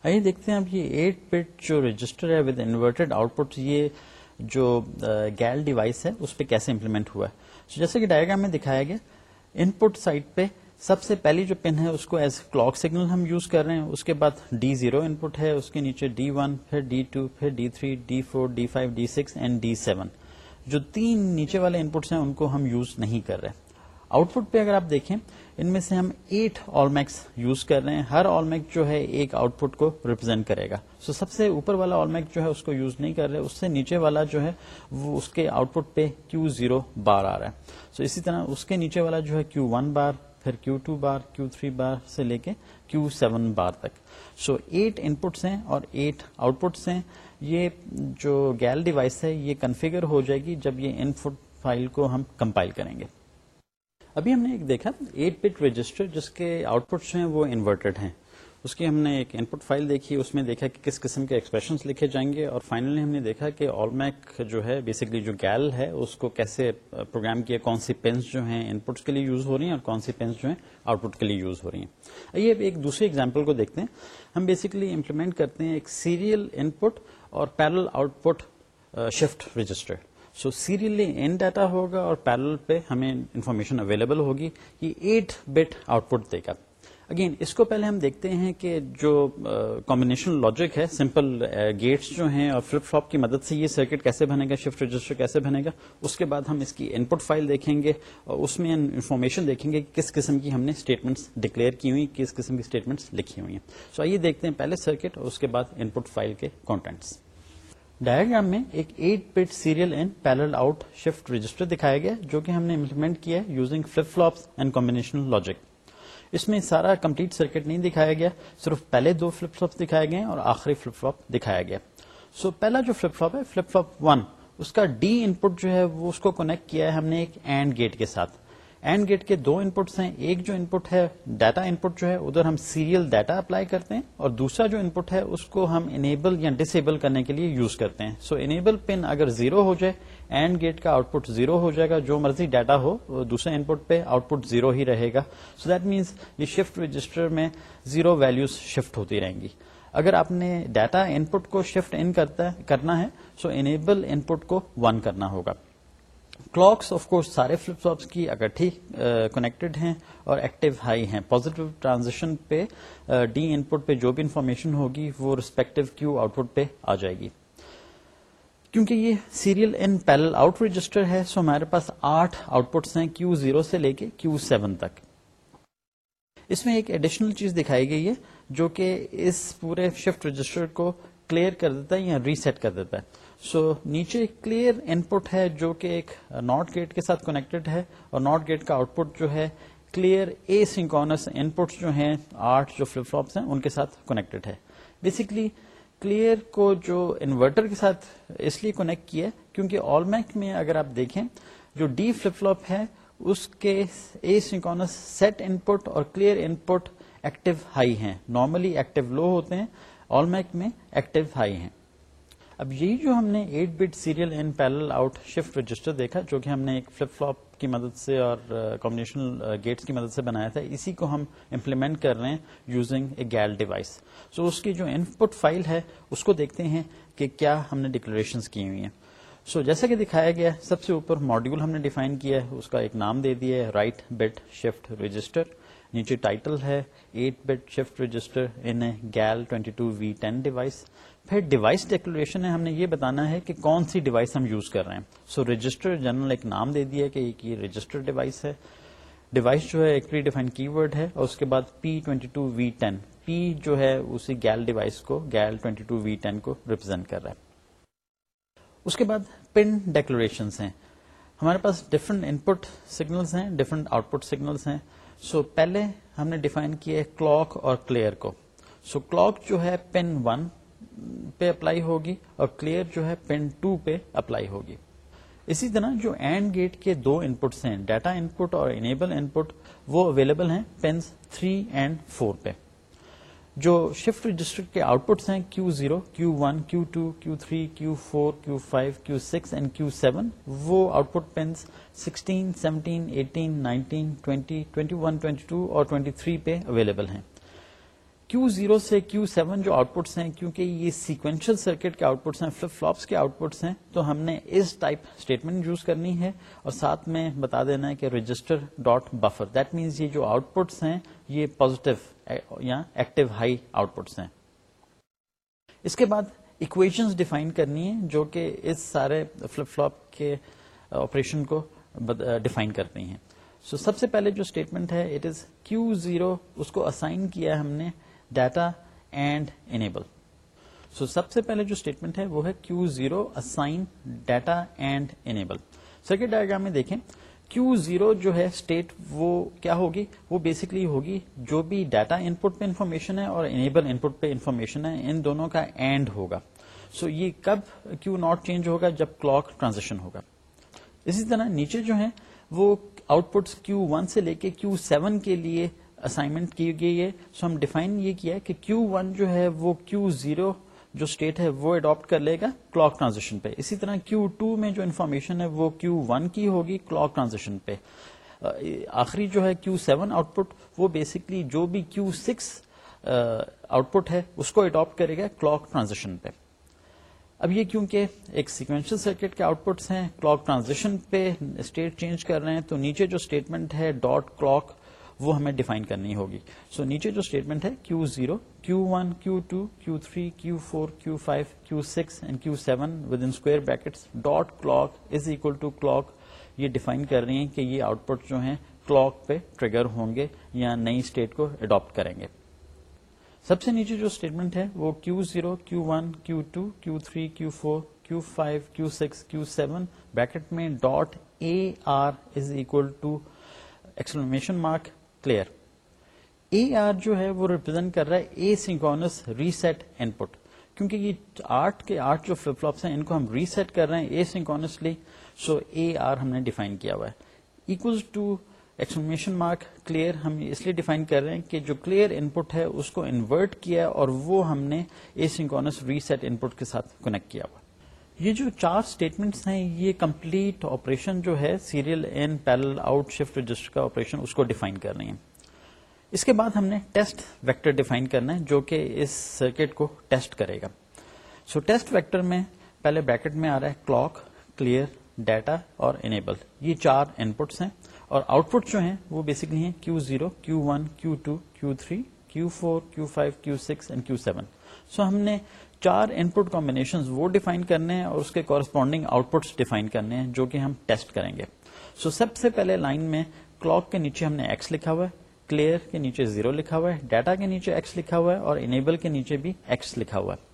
آئیے دیکھتے ہیں اب یہ ایٹ بٹ جو رجسٹر ہے ود انورٹیڈ آؤٹ پٹ یہ جو گیل ڈیوائس ہے، اس پہ کیسے امپلیمنٹ ہوا ہے۔ So جیسے کہ ڈائگرام میں دکھایا گیا ان پٹ سائڈ پہ سب سے پہلی جو پن ہے، اس کو ایز کلاک سگنل ہم یوز کر رہے ہیں۔ اس کے بعد ڈی زیرو ان پٹ ہے، اس کے نیچے ڈی ون پھر ڈی ٹو پھر D three D four D five D six and D seven جو تین نیچے والے ان پٹس ہیں، ان کو ہم یوز نہیں کر رہے۔ آؤٹ پٹ پہ اگر آپ دیکھیں، ان میں سے ہم ایٹ آل میکس یوز کر رہے ہیں۔ ہر آل میک جو ہے ایک آؤٹ پٹ کو ریپرزینٹ کرے گا۔ سو so سب سے اوپر والا آل میک جو ہے اس کو یوز نہیں کر رہے، اس سے نیچے والا جو ہے وہ اس کے آؤٹ پٹ پہ کیو زیرو بار آ رہا ہے۔ سو so اسی طرح اس کے نیچے والا جو ہے کیو ون بار، پھر کیو ٹو بار کیو تھری بار سے لے کے کیو سیون بار تک۔ سو ایٹ ان پٹس ہیں اور ایٹ آؤٹ پٹس ہیں۔ یہ جو گیل ڈیوائس ہے، یہ کنفیگر ہو جائے گی جب یہ ان پٹ فائل کو ہم کمپائل کریں گے۔ ابھی ہم نے ایک دیکھا ایٹ بٹ رجسٹر، جس کے آؤٹ پٹ ہیں وہ انورٹڈ ہیں۔ اس کی ہم نے ایک ان پٹ فائل دیکھی، اس میں دیکھا کہ کس قسم کے ایکسپریشن لکھے جائیں گے۔ اور فائنلی ہم نے دیکھا کہ آل میک جو ہے بیسکلی جو گیل ہے، اس کو کیسے پروگرام کیا، کون سی پینس جو ہیں ان پٹس کے لیے یوز ہو رہی ہیں اور کون سی پینس جو ہیں آؤٹ پٹ کے لیے یوز ہو رہی ہیں۔ آئیے ایک دوسری اگزامپل کو دیکھتے ہیں۔ ہم بیسکلی امپلیمنٹ کرتے ہیں ایک سیریل ان پٹ اور parallel output shift register so serially in data ہوگا اور پیرل پہ ہمیں انفارمیشن اویلیبل ہوگی. یہ ایٹ بٹ آؤٹ پٹ دے گا. اگین اس کو پہلے ہم دیکھتے ہیں کہ جو کمبینیشن لاجک ہے سمپل گیٹس جو ہیں اور فلپ فلوپ کی مدد سے یہ سرکٹ کیسے بنے گا شفٹ رجسٹر کیسے بنے گا، اس کے بعد ہم اس کی ان پٹ فائل دیکھیں گے اور اس میں انفارمیشن دیکھیں گے کہ کس قسم کی ہم نے اسٹیٹمنٹس ڈکلیئر کی ہوئی، کس قسم کی اسٹیٹمنٹس لکھی ہوئی ہیں. سو آئیے دیکھتے ہیں پہلے سرکٹ اور اس کے بعد ان پٹ فائل کے کانٹینٹس ڈائگرام میں ایک eight bit serial in parallel out shift register دکھایا گیا جو کہ ہم نے امپلیمنٹ کیا using flip flops and combination logic اس میں سارا کمپلیٹ سرکٹ نہیں دکھایا گیا صرف پہلے دو فلپ فلوپ دکھائے گئے اور آخری فلپ فلوپ دکھایا گیا۔ سو so, پہلا جو فلپ فلوپ ہے فلپ فلوپ ون اس کا ڈی ان پٹ جو ہے وہ اس کو کنیکٹ کیا ہے ہم نے ایک اینڈ گیٹ کے ساتھ۔ اینڈ گیٹ کے دو ان پٹس ہیں، ایک جو ان پٹ ہے ڈیٹا ان پٹ جو ہے، ادھر ہم سیریل ڈیٹا اپلائی کرتے ہیں، اور دوسرا جو ان پٹ ہے، اس کو ہم انیبل یا ڈسیبل کرنے کے لیے یوز کرتے ہیں۔ سو انیبل پن اگر زیرو ہو جائے اینڈ گیٹ کا آؤٹ پٹ زیرو ہو جائے گا، جو مرضی ڈیٹا ہو، دوسرے ان پٹ پہ آؤٹ پٹ زیرو ہی رہے گا۔ سو دیٹ مینس یہ شفٹ رجسٹر میں زیرو ویلوز شفٹ ہوتی رہیں گی۔ اگر آپ نے ڈیٹا ان پٹ کو شفٹ ان کرنا ہے سو انیبل ان پٹ کو ون کرنا ہوگا۔ کلاکس آف کورس سارے فلپ فلوپس کی اکٹھی کنیکٹڈ ہیں اور ایکٹیو ہائی ہیں۔ پوزیٹو ٹرانزیکشن پہ ڈی ان پٹ پہ جو بھی انفارمیشن ہوگی، وہ ریسپیکٹو کیو آؤٹ پٹ پہ آ جائے گی۔ کیونکہ یہ serial in parallel out register ہے سو ہمارے پاس آٹھ آؤٹ پٹس ہیں کیو زیرو سے لے کے کیو سیون تک۔ اس میں ایک ایڈیشنل چیز دکھائی گئی ہے، جو کہ اس پورے شفٹ رجسٹر کو کلیئر کر دیتا ہے یا ریسیٹ کر دیتا ہے۔ سو so, نیچے کلیئر ان پٹ ہے جو کہ ایک ناٹ گیٹ کے ساتھ کنیکٹڈ ہے اور ناٹ گیٹ کا آؤٹ پٹ جو ہے کلیئر اے سنکونس ان پٹس جو ہیں آٹھ جو فلپ فلوپس ہیں ان کے ساتھ کنیکٹڈ ہے۔ بیسکلی کلیئر کو جو انورٹر کے ساتھ اس لیے کنیکٹ کیا کیونکہ آل میک میں اگر آپ دیکھیں جو ڈی فلپ فلوپ ہے اس کے asynchronous set input اور clear input active high ہیں۔ نارملی ایکٹیو لو ہوتے ہیں آل میک میں ایکٹیو ہائی ہیں۔ اب یہی جو ہم نے eight bit serial in parallel out shift register دیکھا، جو کہ ہم نے ایک فلپ فلوپ کی مدد سے اور کمبنیشن گیٹس کی مدد سے بنایا تھا، اسی کو ہم امپلیمنٹ کر رہے ہیں using a GAL device. So اس کی جو ان پٹ فائل ہے، اس کو دیکھتے ہیں کہ کیا ہم نے ڈکلریشن کی ہوئی ہیں۔ سو جیسا کہ دکھایا گیا، سب سے اوپر ماڈیول ہم نے ڈیفائن کیا ہے، اس کا ایک نام دے دیا ہے، رائٹ بٹ شفٹ رجسٹر۔ نیچے ٹائٹل ہے، eight bit shift register in GAL twenty two V ten device. پھر ڈیوائس ڈیکلریشن ہے ہم نے یہ بتانا ہے کہ کون سی ڈیوائس ہم یوز کر رہے ہیں۔ سو رجسٹر جنرل ایک نام دے دیا کہ یہ رجسٹر ڈیوائس ہے۔ ڈیوائس جو ہے ایک پری ڈیفائن کی ورڈ ہے اور اس کے بعد P twenty two V ten P جو ہے اسی گیل ڈیوائس کو GAL twenty two V ten کو ریپرزینٹ کر رہا ہے۔ اس کے بعد پن ڈیکلریشن ہیں۔ ہمارے پاس ڈفرنٹ ان پٹ سگنلس ہیں ڈفرنٹ آؤٹ پٹ سگنلس ہیں۔ سو so, پہلے ہم نے ڈیفائن کیا کلاک اور کلیئر کو۔ سو so, کلاک جو ہے پن ون پہ اپلائی ہوگی اور کلیئر جو ہے پن ٹو پہ اپلائی ہوگی۔ اسی طرح جو اینڈ گیٹ کے دو ان پٹس ہیں ڈیٹا ان پٹ اور انیبل ان پٹ وہ اویلیبل ہیں پینس تھری اینڈ فور پہ۔ جو شفٹ رجسٹر کے آؤٹ پٹس ہیں Q zero Q one Q two Q three Q four Q five Q six and Q seven وہ output pins sixteen seventeen eighteen nineteen twenty twenty one twenty two اور twenty three پہ available ہیں۔ Q zero سے Q seven جو outputs ہیں کیونکہ یہ sequential circuit کے آؤٹ پٹس ہیں فلپ فلوپس کے آؤٹ پٹس ہیں تو ہم نے اس ٹائپ اسٹیٹمنٹ یوز کرنی ہے اور ساتھ میں بتا دینا ہے کہ register dot buffer that means یہ جو آؤٹ پٹس ہیں یہ پوزیٹو یا ایکٹیو ہائی آؤٹ پٹس ہیں. اس کے بعد اکویشنز ڈیفائن کرنی ہے جو کہ اس سارے فلپ فلوپ کے آپریشن کو ڈیفائن کرتی ہیں. سو so, سب سے پہلے جو اسٹیٹمنٹ ہے اٹ از کیو زیرو اس کو اسائن کیا ہم نے ڈیٹا اینڈ انیبل سو سب سے پہلے جو اسٹیٹمنٹ ہے وہ ہے Q zero assign data and enable circuit diagram میں دیکھیں کیو زیرو جو ہے اسٹیٹ وہ کیا ہوگی وہ بیسکلی ہوگی جو بھی ڈیٹا ان پٹ پہ انفارمیشن ہے اور انیبل ان پٹ پہ انفارمیشن ہے ان دونوں کا اینڈ ہوگا سو so یہ کب کیو ناٹ چینج ہوگا جب کلاک ٹرانزیکشن ہوگا اسی طرح نیچے جو ہے وہ آؤٹ پٹس کیو ون سے لے کے کیو سیون کے لیے اسائنمنٹ کی گئی ہے۔ سو ہم ڈیفائن یہ کیا کہ کیو ون جو ہے وہ کیو زیرو جو اسٹیٹ ہے وہ اڈاپٹ کر لے گا کلاک ٹرانزیکشن پہ۔ اسی طرح کیو ٹو میں جو انفارمیشن ہے وہ کیو ون کی ہوگی کلاک ٹرانزیکشن پہ۔ آخری جو ہے کیو سیون آؤٹ پٹ وہ بیسکلی جو بھی کیو سکس آؤٹ پٹ ہے اس کو اڈاپٹ کرے گا کلاک ٹرانزیکشن پہ۔ اب یہ کیونکہ ایک سیکوینشل سرکٹ کے آؤٹ پٹس ہیں کلاک ٹرانزیکشن پہ اسٹیٹ چینج کر رہے ہیں، تو نیچے جو اسٹیٹمنٹ ہے ڈاٹ کلاک وہ ہمیں ڈیفائن کرنی ہوگی۔ سو so, نیچے جو اسٹیٹمنٹ ہے Q zero Q one Q two Q three Q four Q five Q six and Q seven with in square brackets dot clock is equal to clock یہ define کر رہی ہیں کہ یہ آؤٹ پٹ جو ہیں clock پہ trigger ہوں گے یا نئی اسٹیٹ کو اڈاپٹ کریں گے۔ سب سے نیچے جو اسٹیٹمنٹ ہے وہ Q zero Q one Q two Q three Q four Q five Q six Q seven bracket میں dot A R is equal to exclamation mark clear A R جو ہے وہ ریپرزینٹ کر رہا ہے اے سنکونس ریسیٹ ان پٹ کیونکہ یہ آٹھ کے آٹھ جو فلپ فلوپس ہیں، ان کو ہم ریسیٹ کر رہے ہیں اے سنکونسلی سو اے آر ہم نے ڈیفائن کیا ہوا ہے۔ Equals to exclamation mark clear ہم اس لیے ڈیفائن کر رہے ہیں کہ جو کلیئر ان پٹ ہے، اس کو انورٹ کیا اور وہ ہم نے اے سنکونس ریسیٹ ان پٹ کے ساتھ کنیکٹ کیا ہوا۔ یہ جو چار اسٹیٹمنٹس ہیں، یہ کمپلیٹ آپریشن جو ہے serial in parallel out shift register کا آپریشن اس کو ڈیفائن کر رہی ہیں۔ اس کے بعد ہم نے ٹیسٹ ویکٹر ڈیفائن کرنا ہے، جو کہ اس سرکٹ کو ٹیسٹ کرے گا۔ سو ٹیسٹ ویکٹر میں پہلے بریکٹ میں آ رہا ہے کلاک کلیئر ڈیٹا اور انیبل یہ چار ان پٹس ہیں اور آؤٹ پٹ جو ہیں، وہ بیسکلی ہیں Q zero Q one Q two Q three Q four Q five Q six and Q seven so ہم نے چار ان پٹ کمبینیشن وہ ڈیفائن کرنے ہیں اور اس کے کورسپونڈنگ آؤٹ پٹس ڈیفائن کرنے ہیں جو کہ ہم ٹیسٹ کریں گے۔ سو so, سب سے پہلے لائن میں کلاک کے نیچے ہم نے ایکس لکھا ہوا ہے کلیئر کے نیچے زیرو لکھا ہوا ہے ڈیٹا کے نیچے ایکس لکھا ہوا ہے اور انیبل کے نیچے بھی ایکس لکھا ہوا ہے۔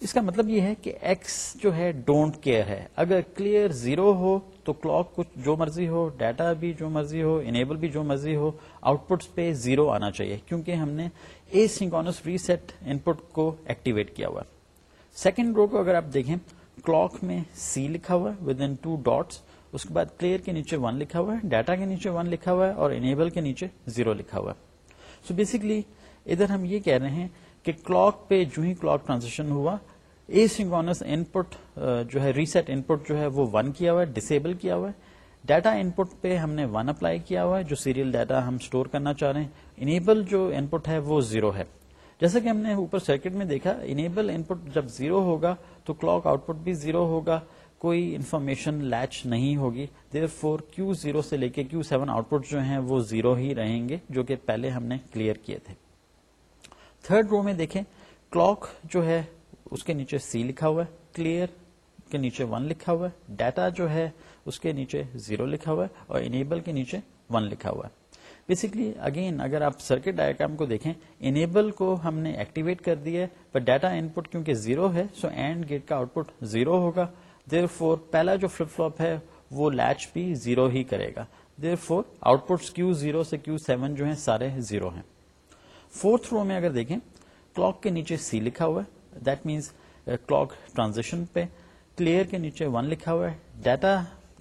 اس کا مطلب یہ ہے کہ ایکس جو ہے ڈونٹ کیئر ہے۔ اگر کلیئر زیرو ہو تو کلاک کچھ جو مرضی ہو ڈیٹا بھی جو مرضی ہو انیبل بھی جو مرضی ہو آؤٹ پٹس پہ زیرو آنا چاہیے۔ کیونکہ ہم نے اے سنکونس ریسیٹ ان پٹ کو ایکٹیویٹ کیا ہوا۔ سیکنڈ رو کو اگر آپ دیکھیں کلاک میں سی لکھا ہوا ہے ود ان ٹو ڈاٹس اس کے بعد کلیئر کے نیچے ون لکھا ہوا ہے ڈیٹا کے نیچے ون لکھا ہوا ہے اور انیبل کے نیچے زیرو لکھا ہوا ہے۔ سو بیسکلی ادھر ہم یہ کہہ رہے ہیں کہ کلاک پہ جو ہی کلاک ٹرانزیکشن ہوا اے سنگونس ان پٹ جو ہے ریسیٹ ان پٹ جو ہے وہ ون کیا ہوا ہے ڈسیبل کیا ہوا ہے۔ ڈیٹا ان پٹ پہ ہم نے ون اپلائی کیا ہوا ہے، جو سیریل ڈیٹا ہم اسٹور کرنا چاہ رہے ہیں۔ انیبل جو ان پٹ ہے وہ زیرو ہے۔ جیسا کہ ہم نے اوپر سرکٹ میں دیکھا انیبل ان پٹ جب زیرو ہوگا تو کلاک آؤٹ پٹ بھی زیرو ہوگا، کوئی انفارمیشن لیچ نہیں ہوگی۔ دیر فور کیو زیرو سے لے کے کیو سیون آؤٹ پٹ جو ہیں وہ زیرو ہی رہیں گے، جو کہ پہلے ہم نے کلیئر کیے تھے۔ تھرڈ رو میں دیکھیں کلاک جو ہے، اس کے نیچے سی لکھا ہوا ہے کلیئر کے نیچے ون لکھا ہوا ہے ڈیٹا جو ہے، اس کے نیچے زیرو لکھا ہوا ہے اور انیبل کے نیچے ون لکھا ہوا ہے. بیسکلی اگین اگر آپ سرکٹ ڈائگرام کو دیکھیں انیبل کو ہم نے ایکٹیویٹ کر دیا ہے پر ڈیٹا ان پٹ کیونکہ زیرو ہے سو اینڈ گیٹ کا آؤٹ پٹ زیرو ہوگا. دیر فور پہلا جو فلپ فلوپ ہے، وہ لیچ بھی زیرو ہی کرے گا. Therefore output Q zero سے کیو سیون جو ہے سارے زیرو ہیں. فورتھ رو میں اگر دیکھیں کلاک کے نیچے سی لکھا ہوا ہے دیٹ مینس کلاک ٹرانزیکشن پہ کلیئر کے نیچے ون لکھا ہوا ہے ڈیٹا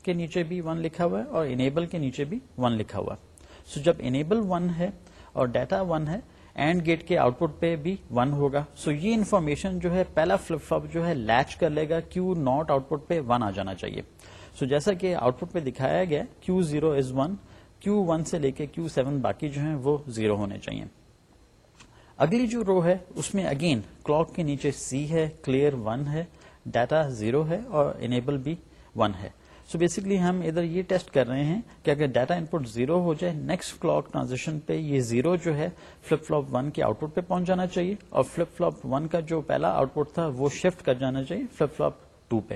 کے نیچے بھی ون لکھا ہوا ہے، اور انیبل کے نیچے بھی ون لکھا ہوا ہے۔ سو جب انیبل ون ہے اور ڈیٹا ون ہے اینڈ گیٹ کے آؤٹ پٹ پہ بھی ون ہوگا۔ سو so یہ انفارمیشن جو ہے، پہلا فلپ فلپ جو ہے لیچ کر لے گا۔ کیو ناٹ آؤٹ پٹ پہ ون آ جانا چاہیے۔ سو so جیسا کہ آؤٹ پٹ پہ دکھایا گیا Q zero is one Q one سے لے کے کیو سیون باقی جو ہیں، وہ زیرو ہونے چاہیے۔ اگلی جو رو ہے، اس میں اگین کلاک کے نیچے سی ہے کلیئر ون ہے ڈیٹا زیرو ہے اور انیبل بھی ون ہے۔ سو بیسکلی ہم ادھر یہ ٹیسٹ کر رہے ہیں کہ اگر ڈیٹا ان پٹ زیرو ہو جائے نیکسٹ کلاک ٹرانزیکشن پہ یہ زیرو جو ہے فلپ فلوپ ون کے آؤٹ پٹ پہ پہنچ جانا چاہیے۔ اور فلپ فلوپ ون کا جو پہلا آؤٹ پٹ تھا، وہ شفٹ کر جانا چاہیے فلپ فلوپ ٹو پہ۔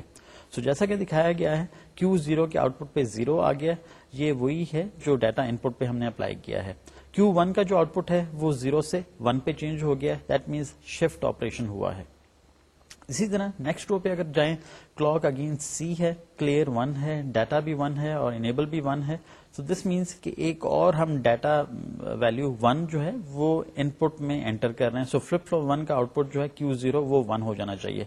سو جیسا کہ دکھایا گیا ہے کیو زیرو کے آؤٹ پٹ پہ زیرو آ گیا۔ یہ وہی ہے جو ڈیٹا ان پٹ پہ ہم نے اپلائی کیا ہے۔ کیو ون کا جو آؤٹ پٹ ہے وہ زیرو سے ون پہ چینج ہو گیا دیٹ مینس شفٹ آپریشن ہوا ہے۔ اسی طرح نیکسٹ رو پہ اگر جائیں کلاک اگین سی ہے کلیئر ون ہے ڈیٹا بھی ون ہے اور انیبل بھی ون ہے۔ سو دس مینس کہ ایک اور ہم ڈیٹا ویلو ون جو ہے وہ ان پٹ میں انٹر کر رہے ہیں۔ سو فلپ فلپ ون کا آؤٹ پٹ جو ہے کیو زیرو وہ ون ہو جانا چاہیے۔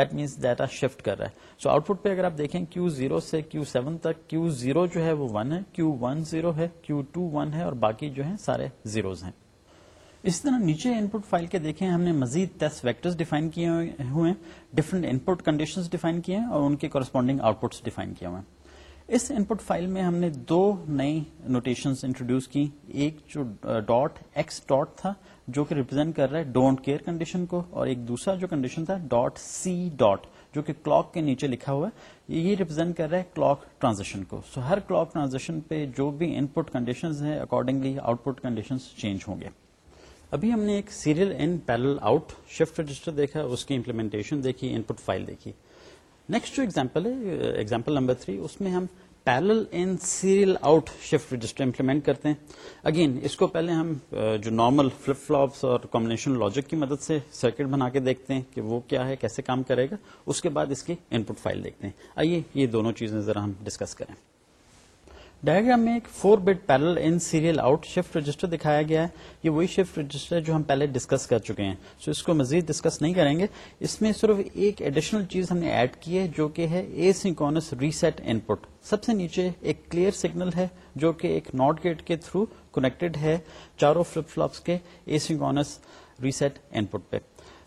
دیٹ مینس ڈیٹا شفٹ کر رہا ہے سو آؤٹ پٹ پہ اگر آپ دیکھیں کیو زیرو سے کیو سیون تک کیو زیرو جو ہے وہ ون ہے کیو ون زیرو ہے کیو ٹو ون ہے اور باقی جو ہے سارے زیروز ہیں. اس طرح نیچے ان پٹ فائل کے دیکھیں، ہم نے مزید ٹیسٹ ویکٹرز ڈیفائن کیے ہوئے different input condition define کیے ہیں اور ان کے کورسپونڈنگ آؤٹ پٹس ڈیفائن کیے ہوئے اس ان پٹ فائل میں ہم نے دو نئی نوٹیشن انٹروڈیوس کی۔ ایک جو ڈاٹ ایکس ڈاٹ تھا جو کہ ریپرزینٹ کر رہا ہے ڈونٹ کیئر کنڈیشن کو اور ایک دوسرا جو کنڈیشن تھا ڈاٹ سی ڈاٹ جو کہ کلاک کے نیچے لکھا ہوا ہے۔ یہ ریپرزینٹ کر رہا ہے کلاک ٹرانزیکشن کو۔ سو so, ہر کلاک ٹرانزیکشن پہ جو بھی ان پٹ کنڈیشن ہیں accordingly output condition change ہوں گے۔ ابھی ہم نے ایک serial in parallel out shift register دیکھا اس کی امپلیمنٹیشن دیکھی ان پٹ فائل دیکھی۔ نیکسٹ جو ایگزامپل ہے ایگزامپل نمبر تھری اس میں ہم parallel in serial out shift register implement کرتے ہیں. اگین اس کو پہلے ہم uh, جو نارمل فلپ فلوپس اور کمبنیشن لاجک کی مدد سے سرکٹ بنا کے دیکھتے ہیں کہ وہ کیا ہے، کیسے کام کرے گا. اس کے بعد اس کی ان پٹ فائل دیکھتے ہیں. آئیے یہ دونوں چیزیں ذرا ہم ڈسکس کریں. ڈائگرام میں ایک four bit parallel in serial out shift register دکھایا گیا ہے۔ یہ وہی شفٹ رجسٹر جو ہم پہلے ڈسکس کر چکے ہیں۔ سو so اس کو مزید ڈسکس نہیں کریں گے۔ اس میں صرف ایک ایڈیشنل چیز ہم نے ایڈ کی ہے جو کہ ہے اے سنکونس ریسیٹ ان پٹ سب سے نیچے ایک کلیئر سگنل ہے جو کہ ایک ناٹ گیٹ کے تھرو کنیکٹڈ ہے چاروں فلپ فلپس کے اے سنکونس ریسیٹ ان پٹ پہ۔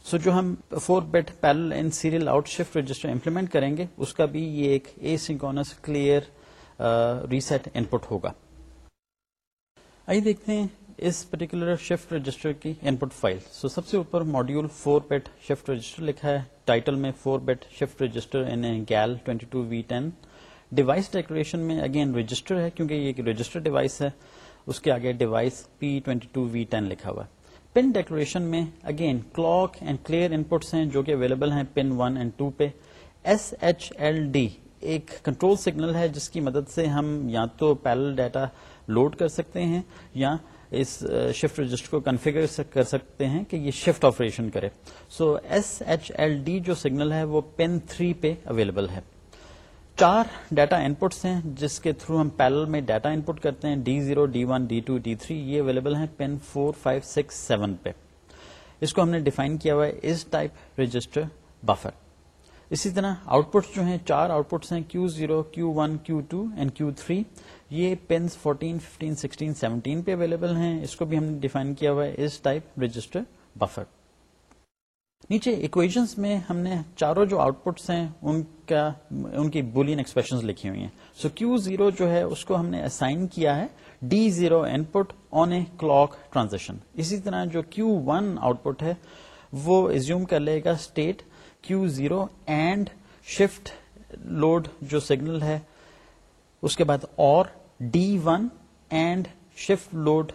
سو جو ہم four bit parallel in serial out shift register implement کریں گے، اس کا بھی یہ ایک اے سنکونس کلیئر ریسیٹ ان پٹ ہوگا۔ آئیے دیکھتے ہیں اس پرٹیکولر شفٹ رجسٹر کی ان پٹ فائل سو سب سے اوپر module four bit shift register لکھا ہے۔ ٹائٹل میں four bit shift register in GAL twenty two V ten device declaration میں اگین رجسٹر ہے کیونکہ یہ ایک رجسٹر ڈیوائس ہے۔ اس کے آگے device P twenty two V ten لکھا ہوا ہے۔ پن ڈیکوریشن میں again clock and clear inputs ہیں جو کہ اویلیبل ہیں پن ون اینڈ ٹو پہ۔ ایس ایچ ایل ڈی ایک کنٹرول سگنل ہے جس کی مدد سے ہم یا تو پیرل ڈیٹا لوڈ کر سکتے ہیں یا اس uh, شفٹ رجسٹر کو کنفیگر کر سکتے ہیں کہ یہ شفٹ آپریشن کرے۔ So S H L D جو سگنل ہے وہ پین تھری پہ اویلیبل ہے۔ چار ڈیٹا ان پٹس ہیں جس کے تھرو ہم پیرل میں ڈیٹا ان پٹ کرتے ہیں۔ D zero D one D two D three یہ اویلیبل ہیں pin four five six seven پہ۔ اس کو ہم نے ڈیفائن کیا ہوا ہے۔ اس ٹائپ رجسٹر بفر اسی طرح آؤٹ پٹس جو ہیں، چار آؤٹ پٹس ہیں Q zero Q one Q two and Q three یہ pins fourteen fifteen sixteen seventeen پہ اویلیبل ہیں۔ اس کو بھی ہم نے ڈیفائن کیا ہوا ہے اس ٹائپ رجسٹر بفر نیچے اکویشنس میں ہم نے چاروں جو آؤٹ پٹس ہیں، ان کا، ان کی بولین ایکسپریشن لکھی ہوئی ہیں۔ سو کیو زیرو جو ہے، اس کو ہم نے اسائن کیا ہے D zero input on a clock transition اسی طرح جو کیو ون آؤٹ پٹ ہے، وہ ایزیوم کر لے گا state Q zero and shift load جو سگنل ہے، اس کے بعد اور D one and shift load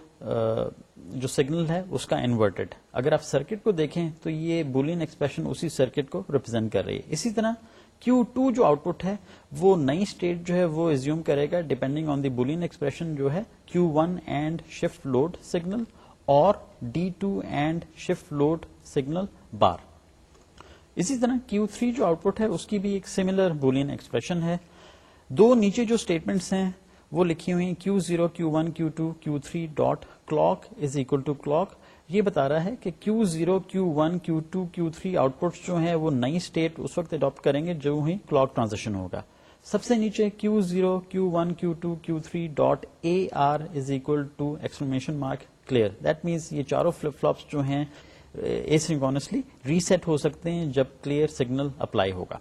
جو سگنل ہے، اس کا انورٹڈ اگر آپ سرکٹ کو دیکھیں تو یہ بولین ایکسپریشن اسی سرکٹ کو ریپرزینٹ کر رہی ہے۔ اسی طرح کیو ٹو جو آؤٹ پٹ ہے، وہ نئی اسٹیٹ جو ہے، وہ ایزیوم کرے گا depending on the Boolean expression جو ہے Q one and shift load signal اور D two and shift load signal bar اسی طرح کیو تھری جو آؤٹ پٹ ہے، اس کی بھی ایک سملر بولین ایکسپریشن ہے۔ دو نیچے جو اسٹیٹمنٹس ہیں، وہ لکھی ہوئی Q zero Q one Q two Q three dot clock is equal to clock یہ بتا رہا ہے کہ Q zero Q one Q two Q three output جو ہیں، وہ نئی اسٹیٹ اس وقت اڈاپٹ کریں گے جو ہی کلاک ٹرانزیکشن ہوگا۔ سب سے نیچے Q zero Q one Q two Q three dot A R is equal to exclamation mark clear that means یہ چاروں فلپ فلوپس جو ہیں ایسنکونسلی ریسیٹ ہو سکتے ہیں جب کلیئر سگنل اپلائی ہوگا۔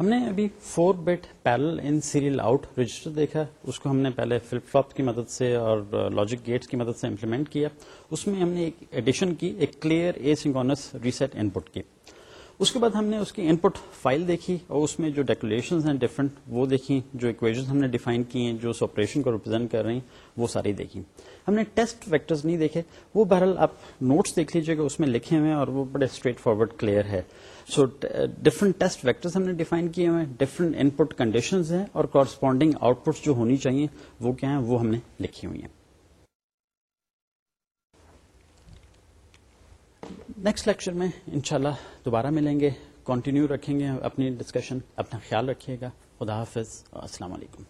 ہم نے ابھی four bit parallel in serial out register دیکھا۔ اس کو ہم نے پہلے فلپ فلپ کی مدد سے اور uh, لاجک گیٹس کی مدد سے امپلیمنٹ کیا۔ اس میں ہم نے ایک ایڈیشن کی، ایک کلیئر اے ریسیٹ ان پٹ کی۔ اس کے بعد ہم نے اس کی ان پٹ فائل دیکھی اور اس میں جو ڈیکوریشن ہیں ڈفرنٹ وہ دیکھی، جو اکویژ ہم نے ڈیفائن کی ہیں، جو اس آپریشن کو ریپرزینٹ کر رہی ہیں، وہ ساری دیکھی۔ ہم نے ٹیسٹ ویکٹرز نہیں دیکھے، وہ بہرحال آپ نوٹس دیکھ لیجیے گا، اس میں لکھے ہوئے ہیں اور وہ بڑے اسٹریٹ فارورڈ کلیئر ہے سو ڈفرنٹ ٹیسٹ ویکٹرز ہم نے ڈیفائن کیے ہوئے ہیں ڈفرنٹ ان پٹ کنڈیشنز ہیں اور کورسپونڈنگ آؤٹ پٹس جو ہونی چاہیے، وہ کیا ہیں؟ وہ ہم نے لکھی ہوئی ہیں۔ نیکسٹ لیکچر میں انشاءاللہ دوبارہ ملیں گے. کنٹینیو رکھیں گے اپنی ڈسکشن اپنا خیال رکھیے گا. خدا حافظ. السلام علیکم.